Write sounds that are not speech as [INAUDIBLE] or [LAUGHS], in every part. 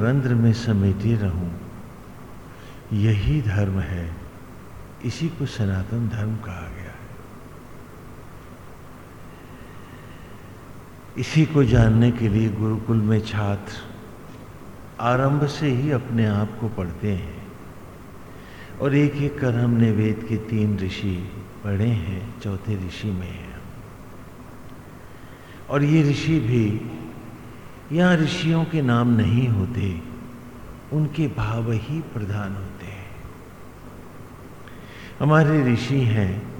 रंध्र में समेटे रहूँ। यही धर्म है। इसी को सनातन धर्म कहा गया है। इसी को जानने के लिए गुरुकुल में छात्र आरंभ से ही अपने आप को पढ़ते हैं। और एक एक कर हमने वेद के तीन ऋषि पढ़े हैं, चौथे ऋषि में हैं। और ये ऋषि भी यहाँ ऋषियों के नाम नहीं होते, उनके भाव ही प्रधान होते हैं। हमारे ऋषि हैं,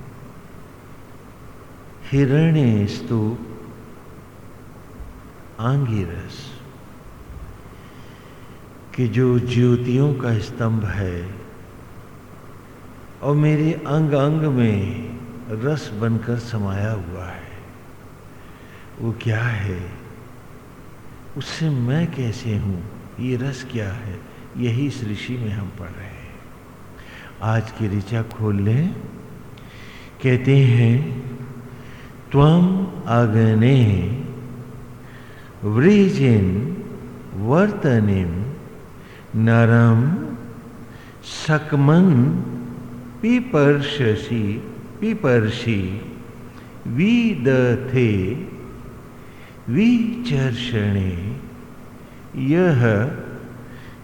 हिरण्य स्तूप आंगिरस, कि जो ज्योतियों का स्तंभ है, और मेरे अंग अंग में रस बनकर समाया हुआ है, वो क्या है? उससे मैं कैसे हूँ? ये रस क्या है? यही इस ऋषि में हम पढ़ रहे हैं। आज की ऋचा खोल लें। कहते हैं त्वम अगने व्रीजिन वर्तनिम नरम सकमन पिपर्षसी पिपर्षि विदथे विचर्षणे। यह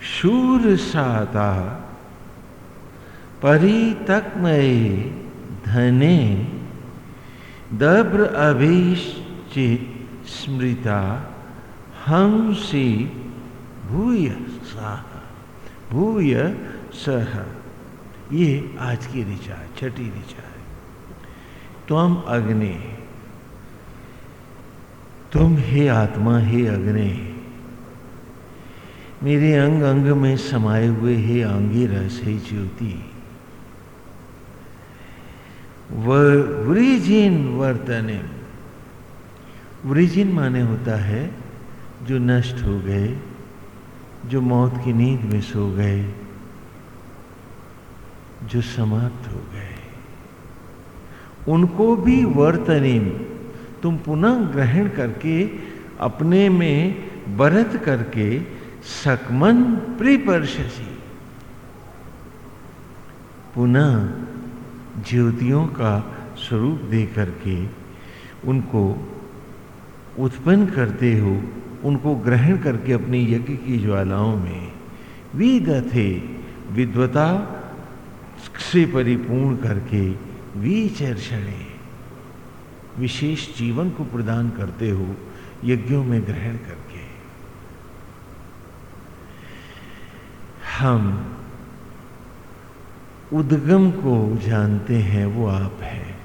शूरसाता परितकमय धने दब्र अभिश्चित स्मृता हँसी भूय सह भूय सह ये आज की ऋचा, छठी ऋचा है। तुम अग्नि तुम हे आत्मा हे अग्नि। मेरे अंग अंग में समाये हुए हे आंगी रस हे ज्योति। वृजिन वर्तने। वृजिन माने होता है, जो नष्ट हो गए, जो मौत की नींद में सो गए, जो समाप्त हो गए। उनको भी वर्तनिम तुम पुनः ग्रहण करके अपने में बरत करके सकमन प्रिपर्शी पुनः ज्योतियों का स्वरूप दे करके उनको उत्पन्न करते हो, उनको ग्रहण करके अपनी यज्ञ की ज्वालाओं में। विद थे विद्वता से परिपूर्ण करके विचर्षणे। विशेष जीवन को प्रदान करते हो, यज्ञों में ग्रहण करके। हम उद्गम को जानते हैं, वो आप हैं।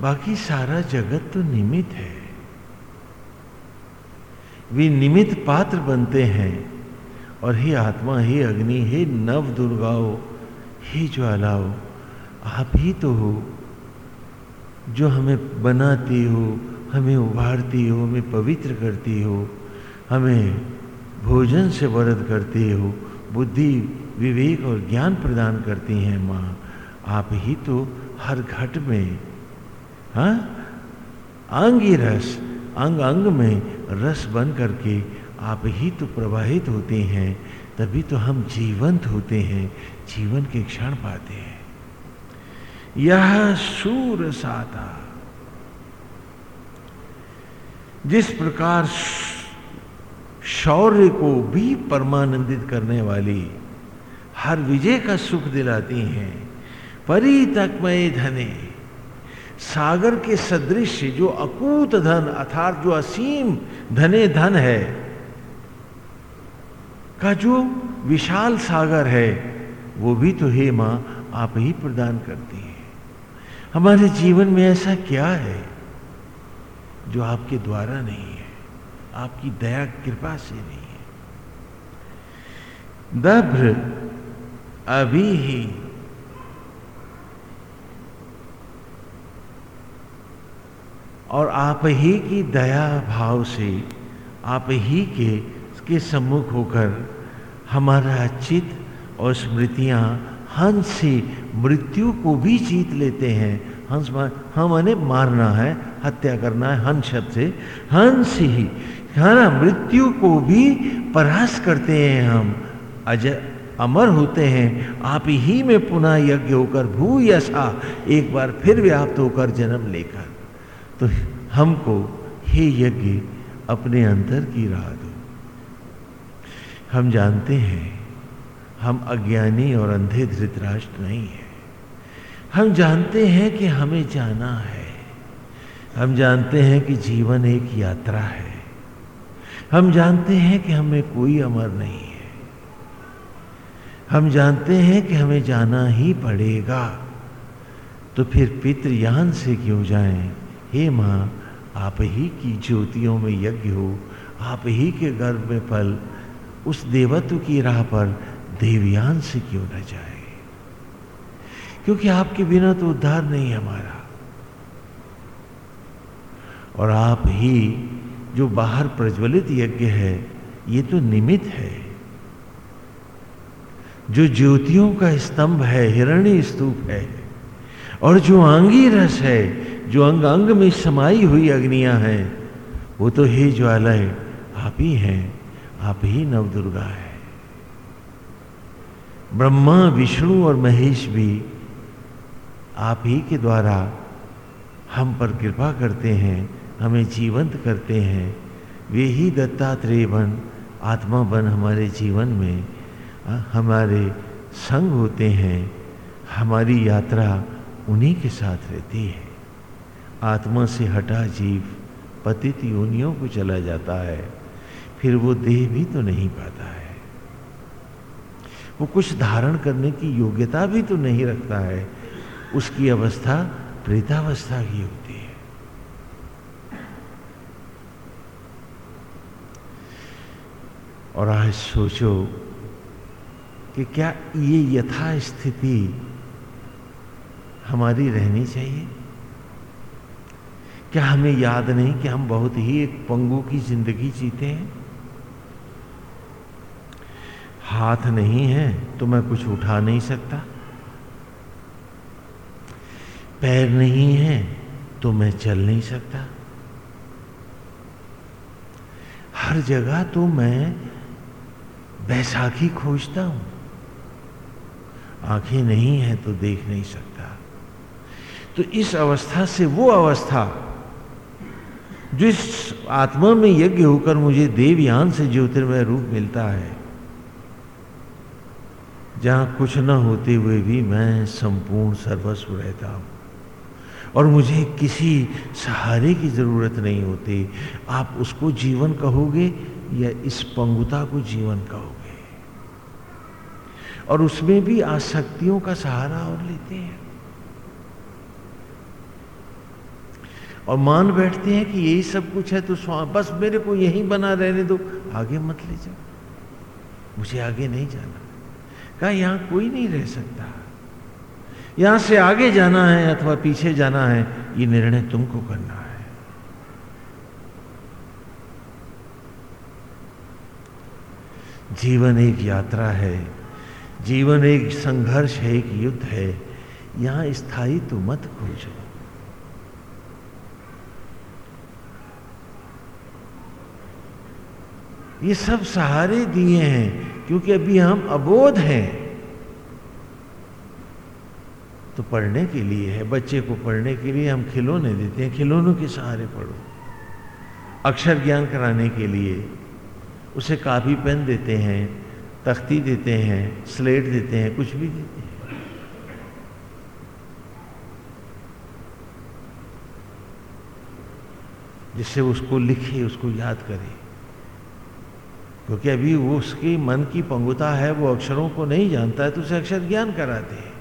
बाकी सारा जगत तो निमित है। वे निमित पात्र बनते हैं, और हे आत्मा, हे अग्नि, हे नव दुर्गाओ हे ज्वालाओ, आप ही तो हो। जो हमें बनाती हो, हमें उभारती हो, हमें पवित्र करती हो, हमें भोजन से वरद करती हो, बुद्धि, विवेक और ज्ञान प्रदान करती हैं माँ, आप ही तो हर घट में हाँ? आंगी रस, अंग अंग में रस बन करके आप ही तो प्रवाहित होते हैं, तभी तो हम जीवंत होते हैं, जीवन के क्षण पाते हैं। यह सूर साता। जिस प्रकार शौर्य को भी परमानंदित करने वाली हर विजय का सुख दिलाती हैं, परितकमय धने। सागर के सदृश जो अकूत धन अर्थात जो असीम धने धन है, का जो विशाल सागर है, वो भी तो हे माँ आप ही प्रदान करती है। हमारे जीवन में ऐसा क्या है जो आपके द्वारा नहीं है? आपकी दया कृपा से नहीं है। दभ्र अभी ही और आप ही की दया भाव से, आप ही के के सम्मुख होकर हमारा चित्त और स्मृतियाँ हंस से मृत्यु को भी जीत लेते हैं। हंस हम हमें मारना है, हत्या करना है, हंस शब्द से। हंस ही हाँ ना, मृत्यु को भी परास करते हैं हम। अजय अमर होते हैं, आप ही में पुनः यज्ञ होकर भू यशा, एक बार फिर व्याप्त होकर जन्म लेकर। तो हमको हे यज्ञ अपने अंतर की राह दो। हम जानते हैं हम अज्ञानी और अंधे धृतराष्ट्र नहीं है। हम जानते हैं कि हमें जाना है। हम जानते हैं कि जीवन एक यात्रा है। हम जानते हैं कि हमें कोई अमर नहीं है। हम जानते हैं कि हमें जाना ही पड़ेगा। तो फिर पितृयान से क्यों जाएँ? हे माँ, आप ही की ज्योतियों में यज्ञ हो, आप ही के गर्भ में पल उस देवत्व की राह पर देवयान से क्यों न जाए। क्योंकि आपके बिना तो उद्धार नहीं हमारा। और आप ही जो बाहर प्रज्वलित यज्ञ है, ये तो निमित है। जो ज्योतियों का स्तंभ है, हिरण्य स्तूप है, और जो आंगी रस है, जो अंग अंग में समाई हुई अग्नियाँ हैं, वो तो हे ज्वालाएँ, आप ही हैं, आप ही नव दुर्गा है। ब्रह्मा, विष्णु और महेश भी आप ही के द्वारा हम पर कृपा करते हैं, हमें जीवंत करते हैं। वे ही दत्तात्रेय बन, आत्मा बन हमारे जीवन में हमारे संग होते हैं, हमारी यात्रा उन्हीं के साथ रहती है। आत्मा से हटा जीव पतित योनियों को चला जाता है, फिर वो देह भी तो नहीं पाता है। वो कुछ धारण करने की योग्यता भी तो नहीं रखता है। उसकी अवस्था, प्रेतावस्था की होती है। और आज सोचो कि क्या ये यथा स्थिति हमारी रहनी चाहिए? क्या हमें याद नहीं कि हम बहुत ही एक पंगु की ज़िंदगी जीते हैं? हाथ नहीं है तो मैं कुछ उठा नहीं सकता। पैर नहीं है तो मैं चल नहीं सकता। हर जगह तो मैं बैसाखी खोजता हूँ। आँखें नहीं है तो देख नहीं सकता। तो इस अवस्था से वो अवस्था, जिस आत्मा में यज्ञ होकर मुझे देवयान से ज्योतिर्मय रूप मिलता है जहाँ कुछ न होते हुए भी मैं संपूर्ण सर्वस्व रहता हूँ। और मुझे किसी सहारे की ज़रूरत नहीं होती। आप उसको जीवन कहोगे या इस पंगुता को जीवन कहोगे? और उसमें भी आसक्तियों का सहारा और लेते हैं। और मान बैठते हैं कि यही सब कुछ है तो बस मेरे को यही बना रहने दो। आगे मत ले जाओ। मुझे आगे नहीं जाना। कहा यहाँ कोई नहीं रह सकता। यहाँ से आगे जाना है अथवा पीछे जाना है, ये निर्णय तुमको करना है। जीवन एक यात्रा है, जीवन एक संघर्ष है, एक युद्ध है। यहाँ स्थायी तो मत खोजो। ये सब सहारे दिए हैं। क्योंकि अभी हम अबोध हैं। तो पढ़ने के लिए है, बच्चे को पढ़ने के लिए हम खिलौने देते हैं, खिलौनों के सहारे पढ़ो। अक्षर ज्ञान कराने के लिए उसे कापी पेन देते हैं, तख्ती देते हैं, स्लेट देते हैं, कुछ भी देते हैं। जिससे उसको लिखे, उसको याद करे। क्योंकि अभी वो उसकी मन की पंगुता है, वो अक्षरों को नहीं जानता है तो उसे अक्षर ज्ञान कराते हैं।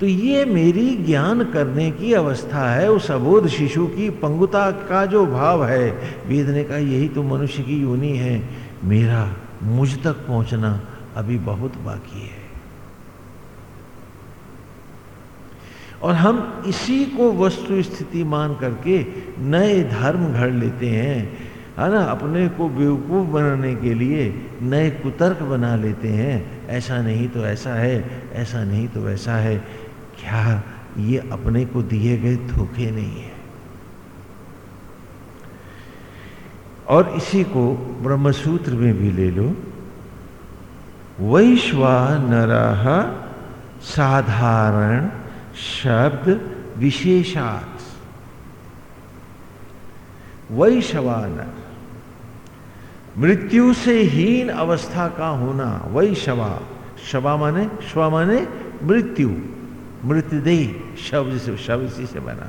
तो ये मेरी ज्ञान करने की अवस्था है, उस अबोध शिशु की पंगुता का जो भाव है वेद ने कहा यही तो मनुष्य की योनि है, मेरा मुझ तक पहुँचना अभी बहुत बाकी है। और हम इसी को वस्तु स्थिति मान करके नए धर्म घड़ लेते हैं है ना? अपने को बेवकूफ़ बनाने के लिए नए कुतर्क बना लेते हैं। ऐसा नहीं तो ऐसा है, ऐसा नहीं तो वैसा है। क्या ये अपने को दिए गए धोखे नहीं है? और इसी को ब्रह्मसूत्र में भी ले लो। वैश्वानर साधारण शब्द विशेषात। वैश्वानर मृत्यु से हीन अवस्था का होना वही शवा। शवा माने, श्वा माने मृत्यु। मृतदेह शव से शव इसी से बना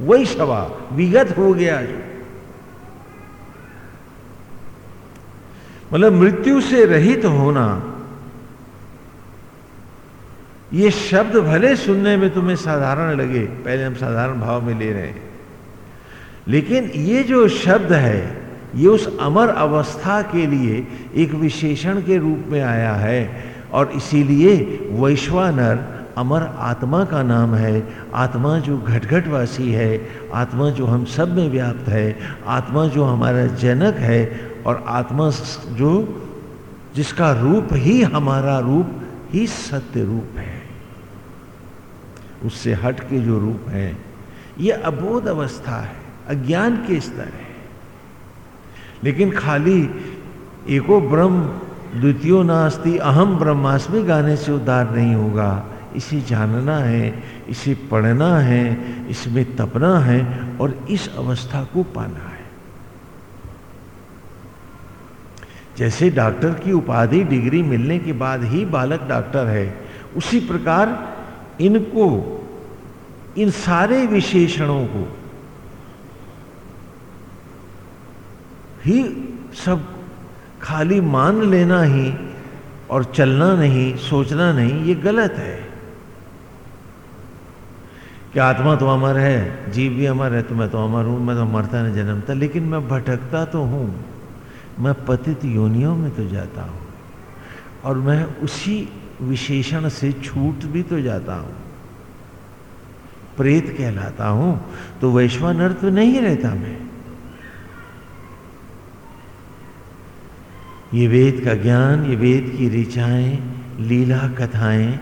वही शवा विगत हो गया जो। मतलब मृत्यु से रहित होना। ये शब्द भले सुनने में तुम्हें साधारण लगे, पहले हम साधारण भाव में ले रहे हैं। लेकिन ये जो शब्द है ये उस अमर अवस्था के लिए एक विशेषण के रूप में आया है और इसीलिए वैश्वानर अमर आत्मा का नाम है। आत्मा जो घटघटवासी है, आत्मा जो हम सब में व्याप्त है, आत्मा जो हमारा जनक है और आत्मा जो जिसका रूप ही हमारा रूप ही सत्य रूप है। उससे हट के जो रूप है यह अबोध अवस्था है, अज्ञान के स्तर है। लेकिन खाली एको ब्रह्म द्वितीय नास्ति, अहम ब्रह्मास्मि गाने से उद्धार नहीं होगा। इसे जानना है, इसे पढ़ना है, इसमें तपना है और इस अवस्था को पाना है। जैसे डॉक्टर की उपाधि डिग्री मिलने के बाद ही बालक डॉक्टर है, उसी प्रकार इनको, इन सारे विशेषणों को ही सब खाली मान लेना ही और चलना नहीं, सोचना नहीं, ये गलत है। कि आत्मा तो अमर है? जीव भी अमर है तो मैं तो अमर हूँ, मैं तो मरता नहीं जन्मता लेकिन मैं भटकता तो हूँ। मैं पतित योनियों में तो जाता हूँ और मैं उसी विशेषण से छूट भी तो जाता हूँ। प्रेत कहलाता हूँ तो वैश्वानर तो नहीं रहता मैं। ये वेद का ज्ञान, ये वेद की ऋचाएँ, लीला कथाएँ,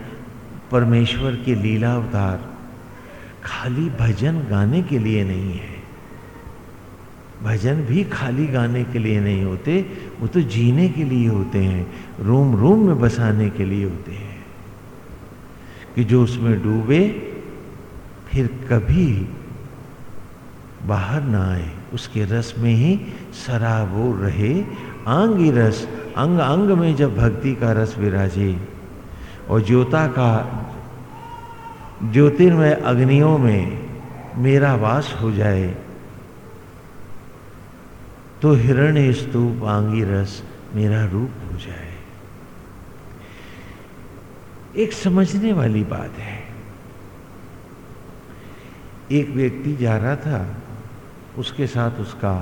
परमेश्वर के लीला अवतार खाली भजन गाने के लिए नहीं है। भजन भी खाली गाने के लिए नहीं होते, वो तो जीने के लिए होते हैं, रूम रूम में बसाने के लिए होते हैं। कि जो उसमें डूबे, फिर कभी बाहर ना आए, उसके रस में ही सराबो रहे आंगी रस, अंग अंग में जब भक्ति का रस विराजे, और ज्योता का, ज्योतिर्मय अग्नियों में मेरा वास हो जाए तो हिरण्य स्तूप आंगी रस मेरा रूप हो जाए। एक समझने वाली बात है। एक व्यक्ति जा रहा था, उसके साथ उसका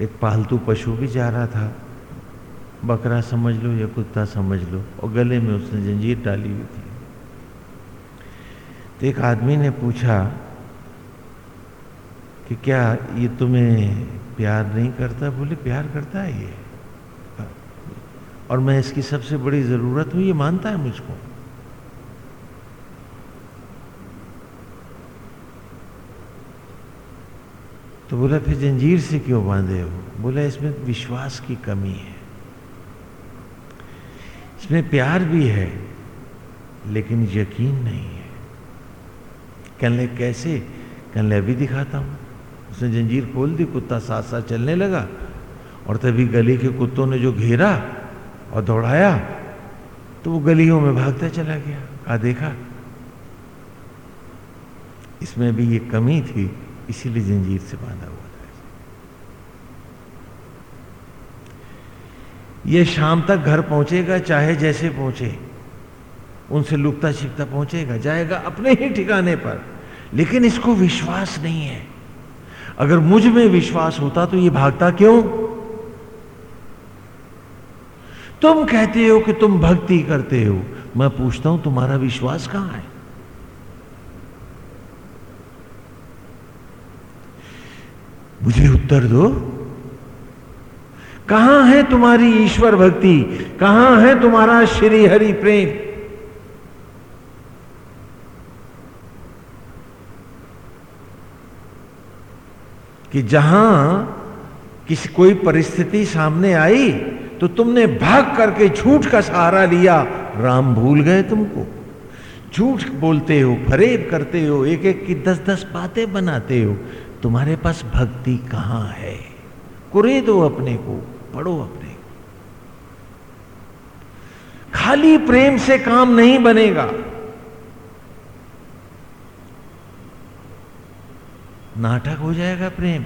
एक पालतू पशु भी जा रहा था। बकरा समझ लो या कुत्ता समझ लो, और गले में उसने जंजीर डाली हुई थी। तो एक आदमी ने पूछा कि क्या ये तुम्हें प्यार नहीं करता? बोले, प्यार करता है ये। और मैं इसकी सबसे बड़ी ज़रूरत हूँ, ये मानता है मुझको। तो बोला, फिर जंजीर से क्यों बांधे हो? बोला, इसमें विश्वास की कमी है। इसमें प्यार भी है, लेकिन यकीन नहीं है। कहने कैसे? कहने अभी दिखाता हूँ। उसने जंजीर खोल दी, कुत्ता साथ साथ चलने लगा और तभी गली के कुत्तों ने जो घेरा और दौड़ाया तो वो गलियों में भागता चला गया। कहा, देखा, इसमें भी ये कमी थी इसीलिए जंजीर से बांधा हुआ था। ये शाम तक घर पहुंचेगा, चाहे जैसे पहुँचे, उनसे लुकता छिपता पहुंचेगा, जाएगा अपने ही ठिकाने पर। लेकिन इसको विश्वास नहीं है। अगर मुझमें विश्वास होता तो ये भागता क्यों? तुम कहते हो कि तुम भक्ति करते हो। मैं पूछता हूँ, तुम्हारा विश्वास कहाँ है? मुझे उत्तर दो। कहाँ है तुम्हारी ईश्वर भक्ति? कहाँ है तुम्हारा श्री हरि प्रेम? कि जहाँ किसी कोई परिस्थिति सामने आई तो तुमने भाग करके झूठ का सहारा लिया। राम भूल गए तुमको। झूठ बोलते हो, फरेब करते हो एक एक की दस दस बातें बनाते हो। तुम्हारे पास भक्ति कहाँ है? कुरे दो अपने को, पढ़ो अपने को। खाली प्रेम से काम नहीं बनेगा। नाटक हो जाएगा प्रेम।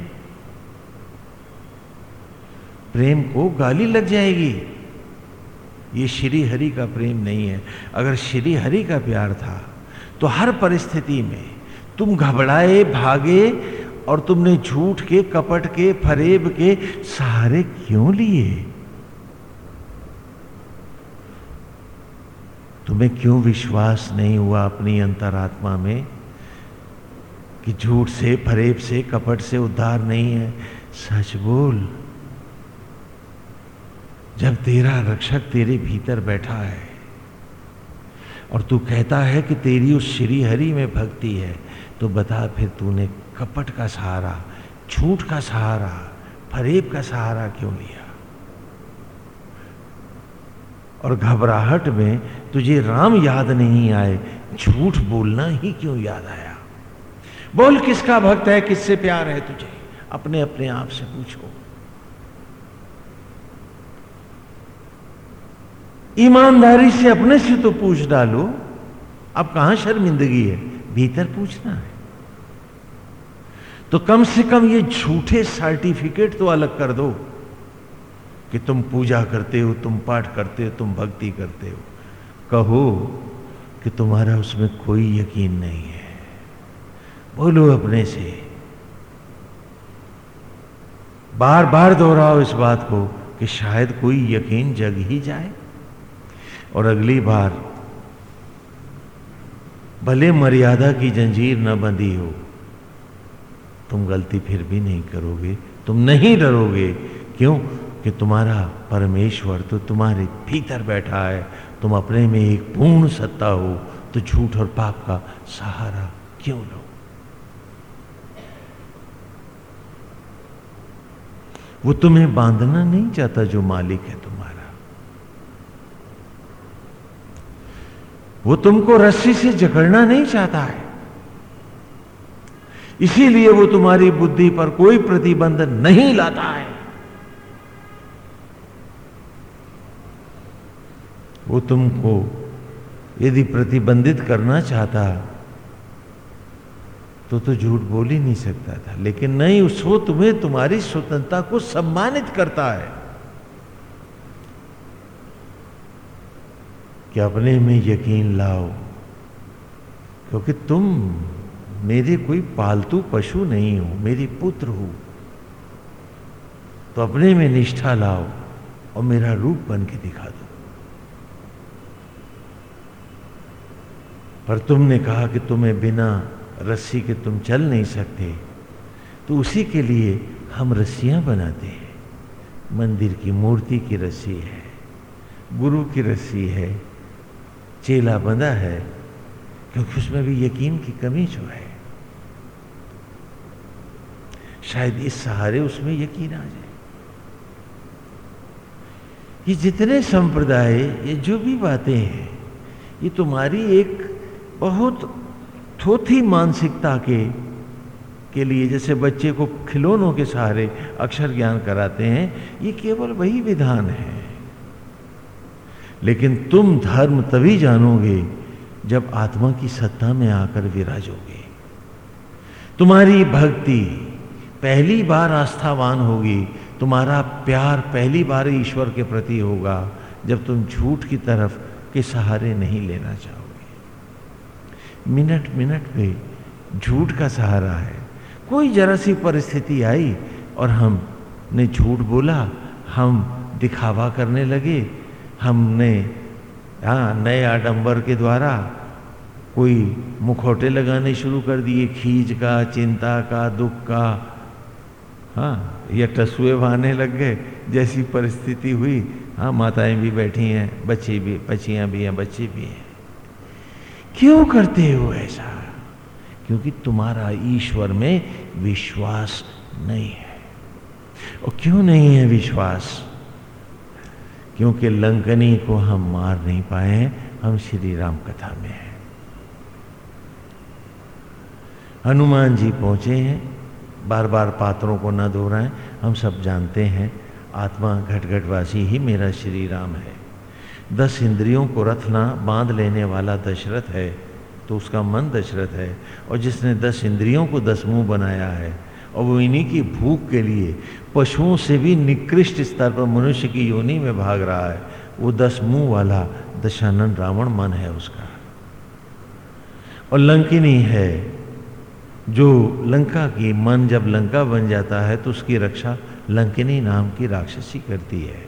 प्रेम को गाली लग जाएगी। ये श्री हरि का प्रेम नहीं है। अगर श्री हरि का प्यार था तो हर परिस्थिति में तुम घबराए, भागे और तुमने झूठ के, कपट के, फरेब के सहारे क्यों लिए? तुम्हें क्यों विश्वास नहीं हुआ अपनी अंतरात्मा में कि झूठ से, फरेब से, कपट से उद्धार नहीं है? सच बोल, जब तेरा रक्षक तेरे भीतर बैठा है और तू कहता है कि तेरी उस श्री हरि में भक्ति है तो बता फिर तूने कपट का सहारा, झूठ का सहारा, फरेब का सहारा क्यों लिया? और घबराहट में तुझे राम याद नहीं आए, झूठ बोलना ही क्यों याद आया? बोल, किसका भक्त है, किससे प्यार है तुझे? अपने अपने आप से पूछो। ईमानदारी से अपने से तो पूछ डालो। अब कहाँ शर्मिंदगी है? भीतर पूछना है। तो कम से कम ये झूठे सर्टिफिकेट तो अलग कर दो कि तुम पूजा करते हो, तुम पाठ करते हो, तुम भक्ति करते हो। कहो कि तुम्हारा उसमें कोई यकीन नहीं है। बोलो अपने से। बार बार दोहराओ इस बात को कि शायद कोई यकीन जग ही जाए। और अगली बार, भले मर्यादा की जंजीर न बंधी हो तुम गलती फिर भी नहीं करोगे, तुम नहीं डरोगे। क्यों? कि तुम्हारा परमेश्वर तो तुम्हारे भीतर बैठा है, तुम अपने में एक पूर्ण सत्ता हो तो झूठ और पाप का सहारा क्यों लो? वो तुम्हें बांधना नहीं चाहता जो मालिक है तुम्हारा। वो तुमको रस्सी से जकड़ना नहीं चाहता है। इसीलिए वो तुम्हारी बुद्धि पर कोई प्रतिबंध नहीं लाता है। वो तुमको यदि प्रतिबंधित करना चाहता तो तो झूठ बोल ही नहीं सकता था। लेकिन नहीं उसको तुम्हें तुम्हारी स्वतंत्रता को सम्मानित करता है। कि अपने में यकीन लाओ, क्योंकि तुम मेरे कोई पालतू पशु नहीं हो, मेरी पुत्र हो। तो अपने में निष्ठा लाओ और मेरा रूप बन के दिखा दो। पर तुमने कहा कि तुम्हें बिना रस्सी के तुम चल नहीं सकते तो उसी के लिए हम रस्सियाँ बनाते हैं। मंदिर की मूर्ति की रस्सी है, गुरु की रस्सी है, चेला बंधा है, क्योंकि उसमें भी यकीन की कमी जो है। शायद इस सहारे उसमें यकीन आ जाए। ये जितने संप्रदाय, ये जो भी बातें हैं, ये तुम्हारी एक बहुत थोथी मानसिकता के के लिए जैसे बच्चे को खिलौनों के सहारे अक्षर ज्ञान कराते हैं, ये केवल वही विधान है। लेकिन तुम धर्म तभी जानोगे जब आत्मा की सत्ता में आकर विराजोगे। तुम्हारी भक्ति पहली बार आस्थावान होगी, तुम्हारा प्यार पहली बार ईश्वर के प्रति होगा, जब तुम झूठ की तरफ़ के सहारे नहीं लेना चाहोगे। मिनट मिनट पे झूठ का सहारा है। कोई जरा सी परिस्थिति आई और हमने झूठ बोला, हम दिखावा करने लगे, हमने हाँ नए आडंबर के द्वारा कोई मुखौटे लगाने शुरू कर दिए खींच का, चिंता का, दुख का हाँ ये टसुए बहाने लग गए, जैसी परिस्थिति हुई। हाँ माताएँ भी बैठी हैं, बच्चे भी, बच्चियाँ भी हैं, बच्चे भी हैं। क्यों करते हो ऐसा? क्योंकि तुम्हारा ईश्वर में विश्वास नहीं है। और क्यों नहीं है विश्वास? क्योंकि लंकनी को हम मार नहीं पाए हम श्री राम कथा में हैं। हनुमान जी पहुँचे हैं बार बार पात्रों को न दोहराएँ। हम सब जानते हैं, आत्मा घटघटवासी ही मेरा श्री राम है। दस इंद्रियों को रथना बाँध लेने वाला दशरथ है तो उसका मन दशरथ है, और जिसने दस इंद्रियों को दस मुँह बनाया है, और वो इन्हीं की भूख के लिए पशुओं से भी निकृष्ट स्तर पर मनुष्य की योनि में भाग रहा है, वो दस मुँह वाला दशानन रावण मन है उसका। और लंकिनी है जो लंका की मन जब लंका बन जाता है तो उसकी रक्षा लंकिनी नाम की राक्षसी करती है,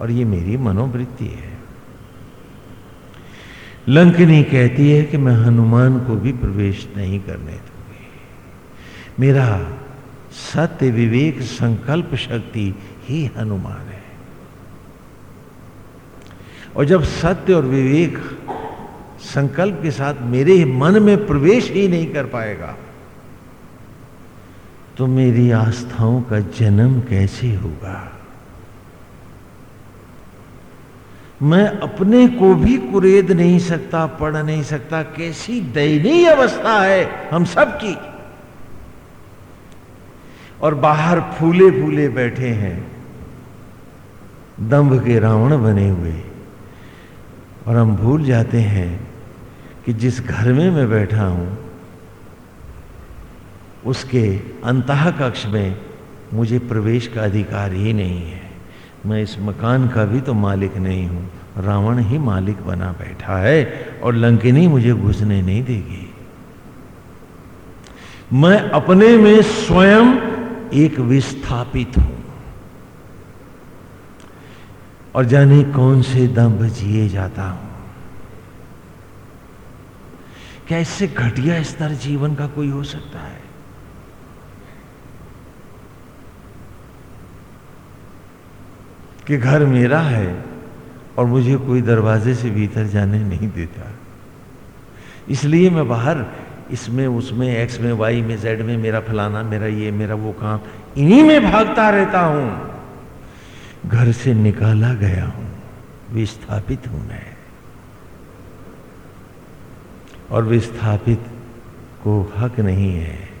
और ये मेरी मनोवृत्ति है। लंकिनी कहती है कि मैं हनुमान को भी प्रवेश नहीं करने दूँगी। मेरा सत्य विवेक संकल्प शक्ति ही हनुमान है। और जब सत्य और विवेक संकल्प के साथ मेरे मन में प्रवेश ही नहीं कर पाएगा तो मेरी आस्थाओं का जन्म कैसे होगा? मैं अपने को भी कुरेद नहीं सकता, पढ़ नहीं सकता, कैसी दयनीय अवस्था है हम सब की और बाहर फूले फूले बैठे हैं, दंभ के रावण बने हुए। और हम भूल जाते हैं कि जिस घर में मैं बैठा हूँ उसके अंतः कक्ष में मुझे प्रवेश का अधिकार ही नहीं है। मैं इस मकान का भी तो मालिक नहीं हूँ। रावण ही मालिक बना बैठा है और लंकिनी मुझे घुसने नहीं देगी। मैं अपने में स्वयं एक विस्थापित हूँ। और जाने कौन से दंभ जिए जाता हूँ। क्या इससे घटिया स्तर जीवन का कोई हो सकता है? कि घर मेरा है और मुझे कोई दरवाजे से भीतर जाने नहीं देता। इसलिए मैं बाहर इसमें, उसमें एक्स में वाई में जेड में, मेरा फलाना, मेरा ये, मेरा वो काम, इन्हीं में भागता रहता हूँ। घर से निकाला गया हूँ, विस्थापित हूँ मैं। और विस्थापित को हक नहीं है।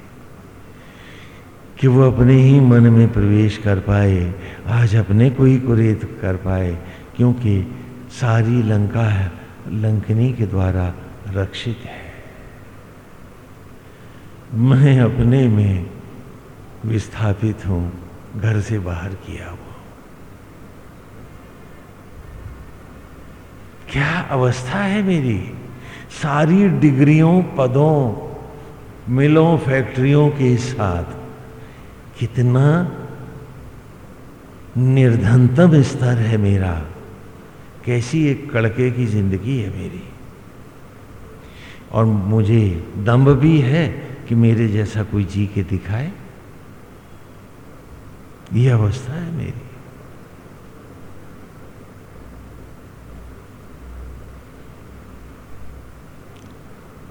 कि वो अपने ही मन में प्रवेश कर पाए, आज अपने को ही कुरेद कर पाए, क्योंकि सारी लंका है, लंकनी के द्वारा रक्षित है। मैं अपने में विस्थापित हूँ, घर से बाहर किया हुआ। क्या अवस्था है मेरी? सारी डिग्रियों, पदों, मिलों, फैक्ट्रियों के साथ कितना निर्धनतम स्तर है मेरा। कैसी एक कड़के की ज़िंदगी है मेरी। और मुझे दम्भ भी है कि मेरे जैसा कोई जी के दिखाए। ये अवस्था है मेरी।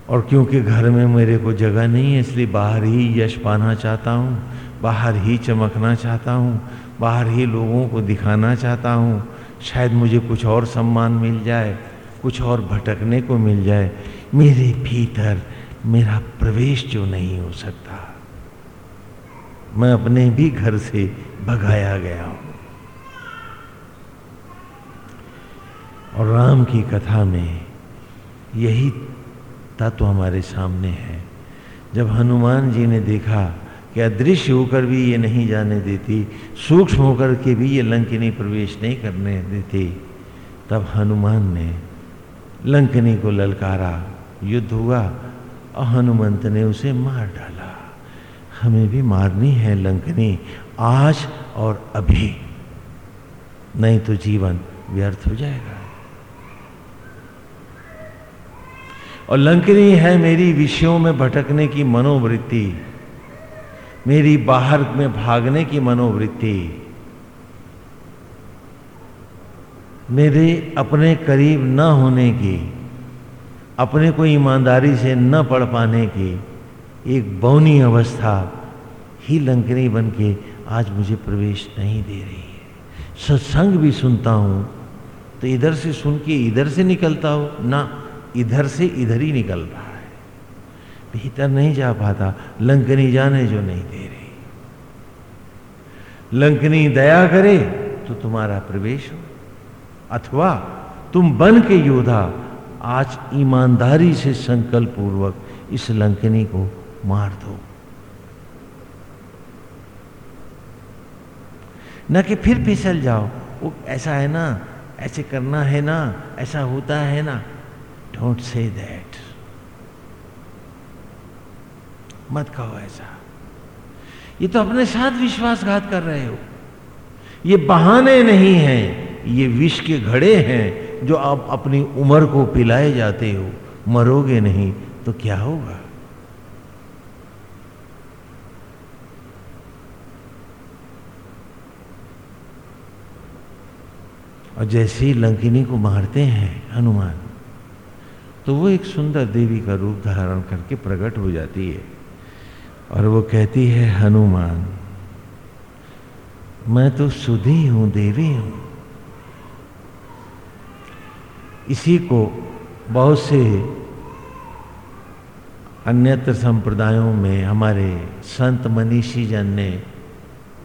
और क्योंकि घर में मेरे को जगह नहीं है, इसलिए बाहर ही यश पाना चाहता हूँ। बाहर ही चमकना चाहता हूँ, बाहर ही लोगों को दिखाना चाहता हूँ। शायद मुझे कुछ और सम्मान मिल जाए, कुछ और भटकने को मिल जाए। मेरे भीतर मेरा प्रवेश जो नहीं हो सकता, मैं अपने भी घर से भगाया गया हूँ। और राम की कथा में यही तत्व हमारे सामने है। जब हनुमान जी ने देखा कि अदृश्य होकर भी ये नहीं जाने देती, सूक्ष्म होकर के भी ये लंकिनी प्रवेश नहीं करने देती। तब हनुमान ने लंकिनी को ललकारा, युद्ध हुआ, और हनुमंत ने उसे मार डाला। हमें भी मारनी है लंकनी, आज और अभी। नहीं तो जीवन व्यर्थ हो जाएगा। और लंकनी है मेरी विषयों में भटकने की मनोवृत्ति। मेरी बाहर में भागने की मनोवृत्ति। मेरे अपने करीब न होने की, अपने को ईमानदारी से न पढ़ पाने की एक बौनी अवस्था ही लंकनी बन के आज मुझे प्रवेश नहीं दे रही है। सत्संग भी सुनता हूँ तो इधर से सुन के इधर से निकलता हो, ना इधर से इधर ही निकल रहा भीतर नहीं जा पाता, लंकनी जाने जो नहीं दे रही। लंकनी दया करे तो तुम्हारा प्रवेश हो। अथवा तुम बन के योद्धा, आज ईमानदारी से संकल्प पूर्वक इस लंकनी को मार दो। न कि फिर फिसल जाओ, वो ऐसा है ना, ऐसे करना है ना, ऐसा होता है ना डोंट से दैट मत कहो ऐसा। ये तो अपने साथ विश्वासघात कर रहे हो। ये बहाने नहीं हैं, ये विष के घड़े हैं जो आप अपनी उम्र को पिलाए जाते हो। मरोगे नहीं तो क्या होगा? और जैसे ही लंकिनी को मारते हैं हनुमान तो वो एक सुंदर देवी का रूप धारण करके प्रकट हो जाती है। और वो कहती है, हनुमान, मैं तो सुधी हूँ, देवी हूँ। इसी को बहुत से अन्यत्र संप्रदायों में हमारे संत मनीषी जन ने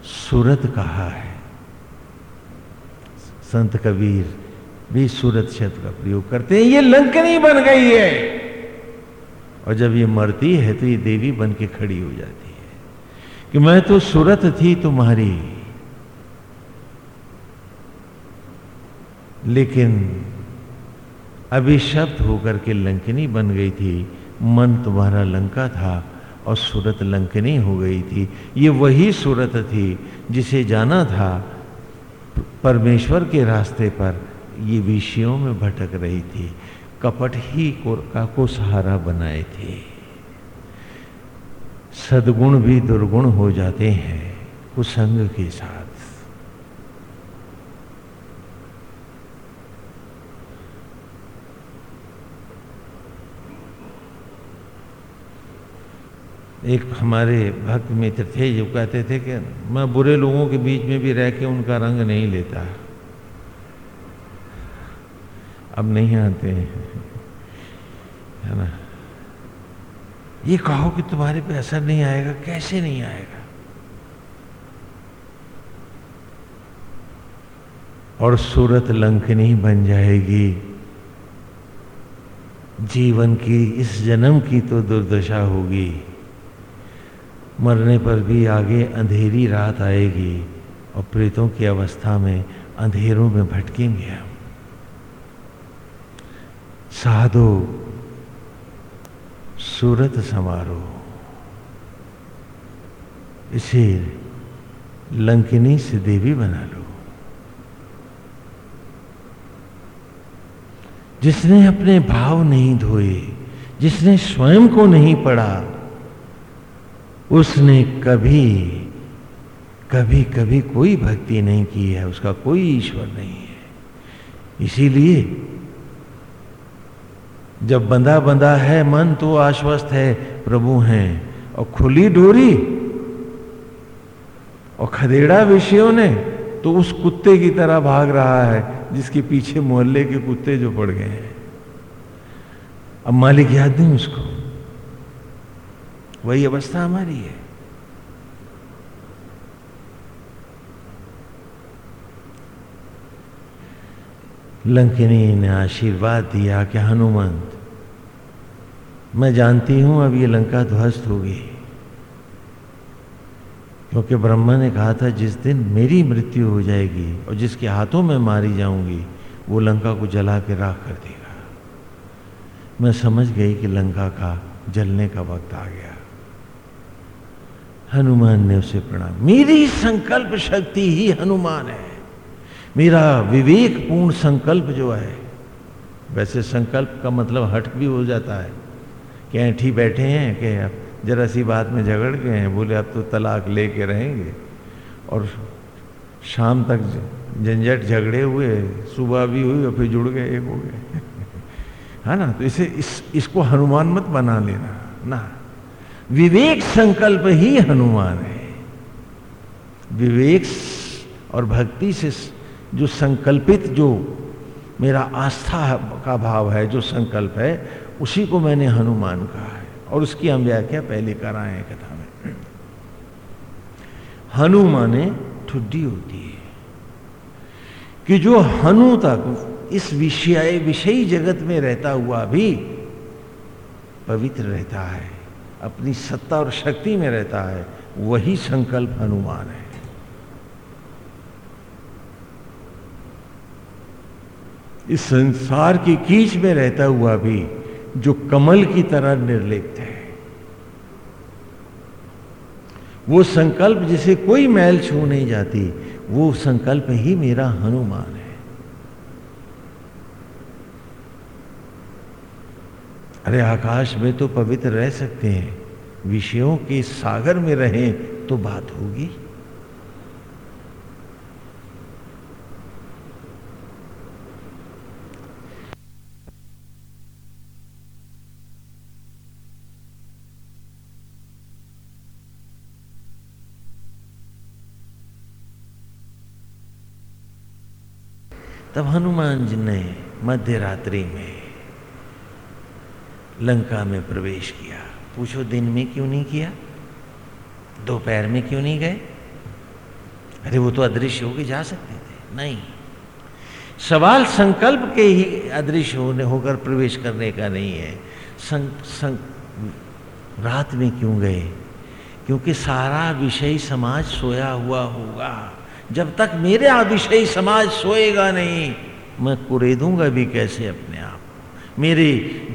सूरत कहा है। संत कबीर भी सूरत शब्द का प्रयोग करते हैं। ये लंकनी बन गई है। और जब ये मरती है तो ये देवी बन के खड़ी हो जाती है कि मैं तो सूरत थी तुम्हारी। लेकिन अभिशप्त होकर के लंकनी बन गई थी। मन तुम्हारा लंका था और सूरत लंकनी हो गई थी। ये वही सूरत थी जिसे जाना था परमेश्वर के रास्ते पर ये विषयों में भटक रही थी। कपट ही को, का को सहारा बनाए थे। सदगुण भी दुर्गुण हो जाते हैं कुसंग के साथ। एक हमारे भक्त मित्र थे जो कहते थे कि मैं बुरे लोगों के बीच में भी रह के उनका रंग नहीं लेता। अब नहीं आते हैं। है ना? ये कहो कि तुम्हारे पे असर नहीं आएगा, कैसे नहीं आएगा? और सूरत लंकनी बन जाएगी। जीवन की, इस जन्म की तो दुर्दशा होगी। मरने पर भी आगे अंधेरी रात आएगी और प्रेतों की अवस्था में अंधेरों में भटकेंगे हम। साधो सूरत समारोह। इसे लंकिनी से देवी बना लो। जिसने अपने भाव नहीं धोए, जिसने स्वयं को नहीं पढ़ा, उसने कभी कभी कभी कोई भक्ति नहीं की है, उसका कोई ईश्वर नहीं है। इसीलिए जब बंधा बंधा है मन तो आश्वस्त है, प्रभु हैं। और खुली डोरी और खदेड़ा विषयों ने तो उस कुत्ते की तरह भाग रहा है, जिसके पीछे मोहल्ले के कुत्ते जो पड़ गए हैं। अब मालिक याद नहीं उसको। वही अवस्था हमारी है। लंकिनी ने आशीर्वाद दिया कि हनुमंत, मैं जानती हूँ अब ये लंका ध्वस्त होगी क्योंकि ब्रह्मा ने कहा था, जिस दिन मेरी मृत्यु हो जाएगी और जिसके हाथों में मारी जाऊँगी, वो लंका को जला के राख कर देगा। मैं समझ गई कि लंका का जलने का वक्त आ गया। हनुमान ने उसे प्रणाम। मेरी संकल्प शक्ति ही हनुमान है। मेरा विवेकपूर्ण संकल्प जो है, वैसे संकल्प का मतलब हट भी हो जाता है। कि ऐठी बैठे हैं, कि अब जरा सी बात में झगड़ गए हैं, बोले अब तो तलाक ले लेके रहेंगे। और शाम तक झंझट झगड़े हुए, सुबह भी हुई और फिर जुड़ गए, एक हो गए। [LAUGHS] है ना? तो इसे, इस, इसको हनुमान मत बना लेना। ना। विवेक संकल्प ही हनुमान है। विवेक और भक्ति से जो संकल्पित जो मेरा आस्था का भाव है, जो संकल्प है, उसी को मैंने हनुमान कहा है। और उसकी हम व्याख्या पहले कराए हैं कथा में। हनु माने ठुड्डी होती है कि जो हनु तक इस विषय, विषयी जगत में रहता हुआ भी पवित्र रहता है, अपनी सत्ता और शक्ति में रहता है, वही संकल्प हनुमान है। इस संसार की कीच में रहता हुआ भी जो कमल की तरह निर्लिप्त है। वो संकल्प जिसे कोई मैल छू नहीं जाती, वो संकल्प ही मेरा हनुमान है। अरे, आकाश में तो पवित्र रह सकते हैं, विषयों के सागर में रहें तो बात होगी। तब हनुमान जी ने मध्य रात्रि में लंका में प्रवेश किया। पूछो दिन में क्यों नहीं किया? दोपहर में क्यों नहीं गए? अरे वो तो अदृश्य होके जा सकते थे। नहीं। सवाल संकल्प के ही अदृश्य होने होकर प्रवेश करने का नहीं है। सं, सं, रात में क्यों गए? क्योंकि सारा विषय समाज सोया हुआ होगा। जब तक मेरे विषय समाज सोएगा नहीं, मैं कुरेदूँगा भी कैसे अपने आप मेरे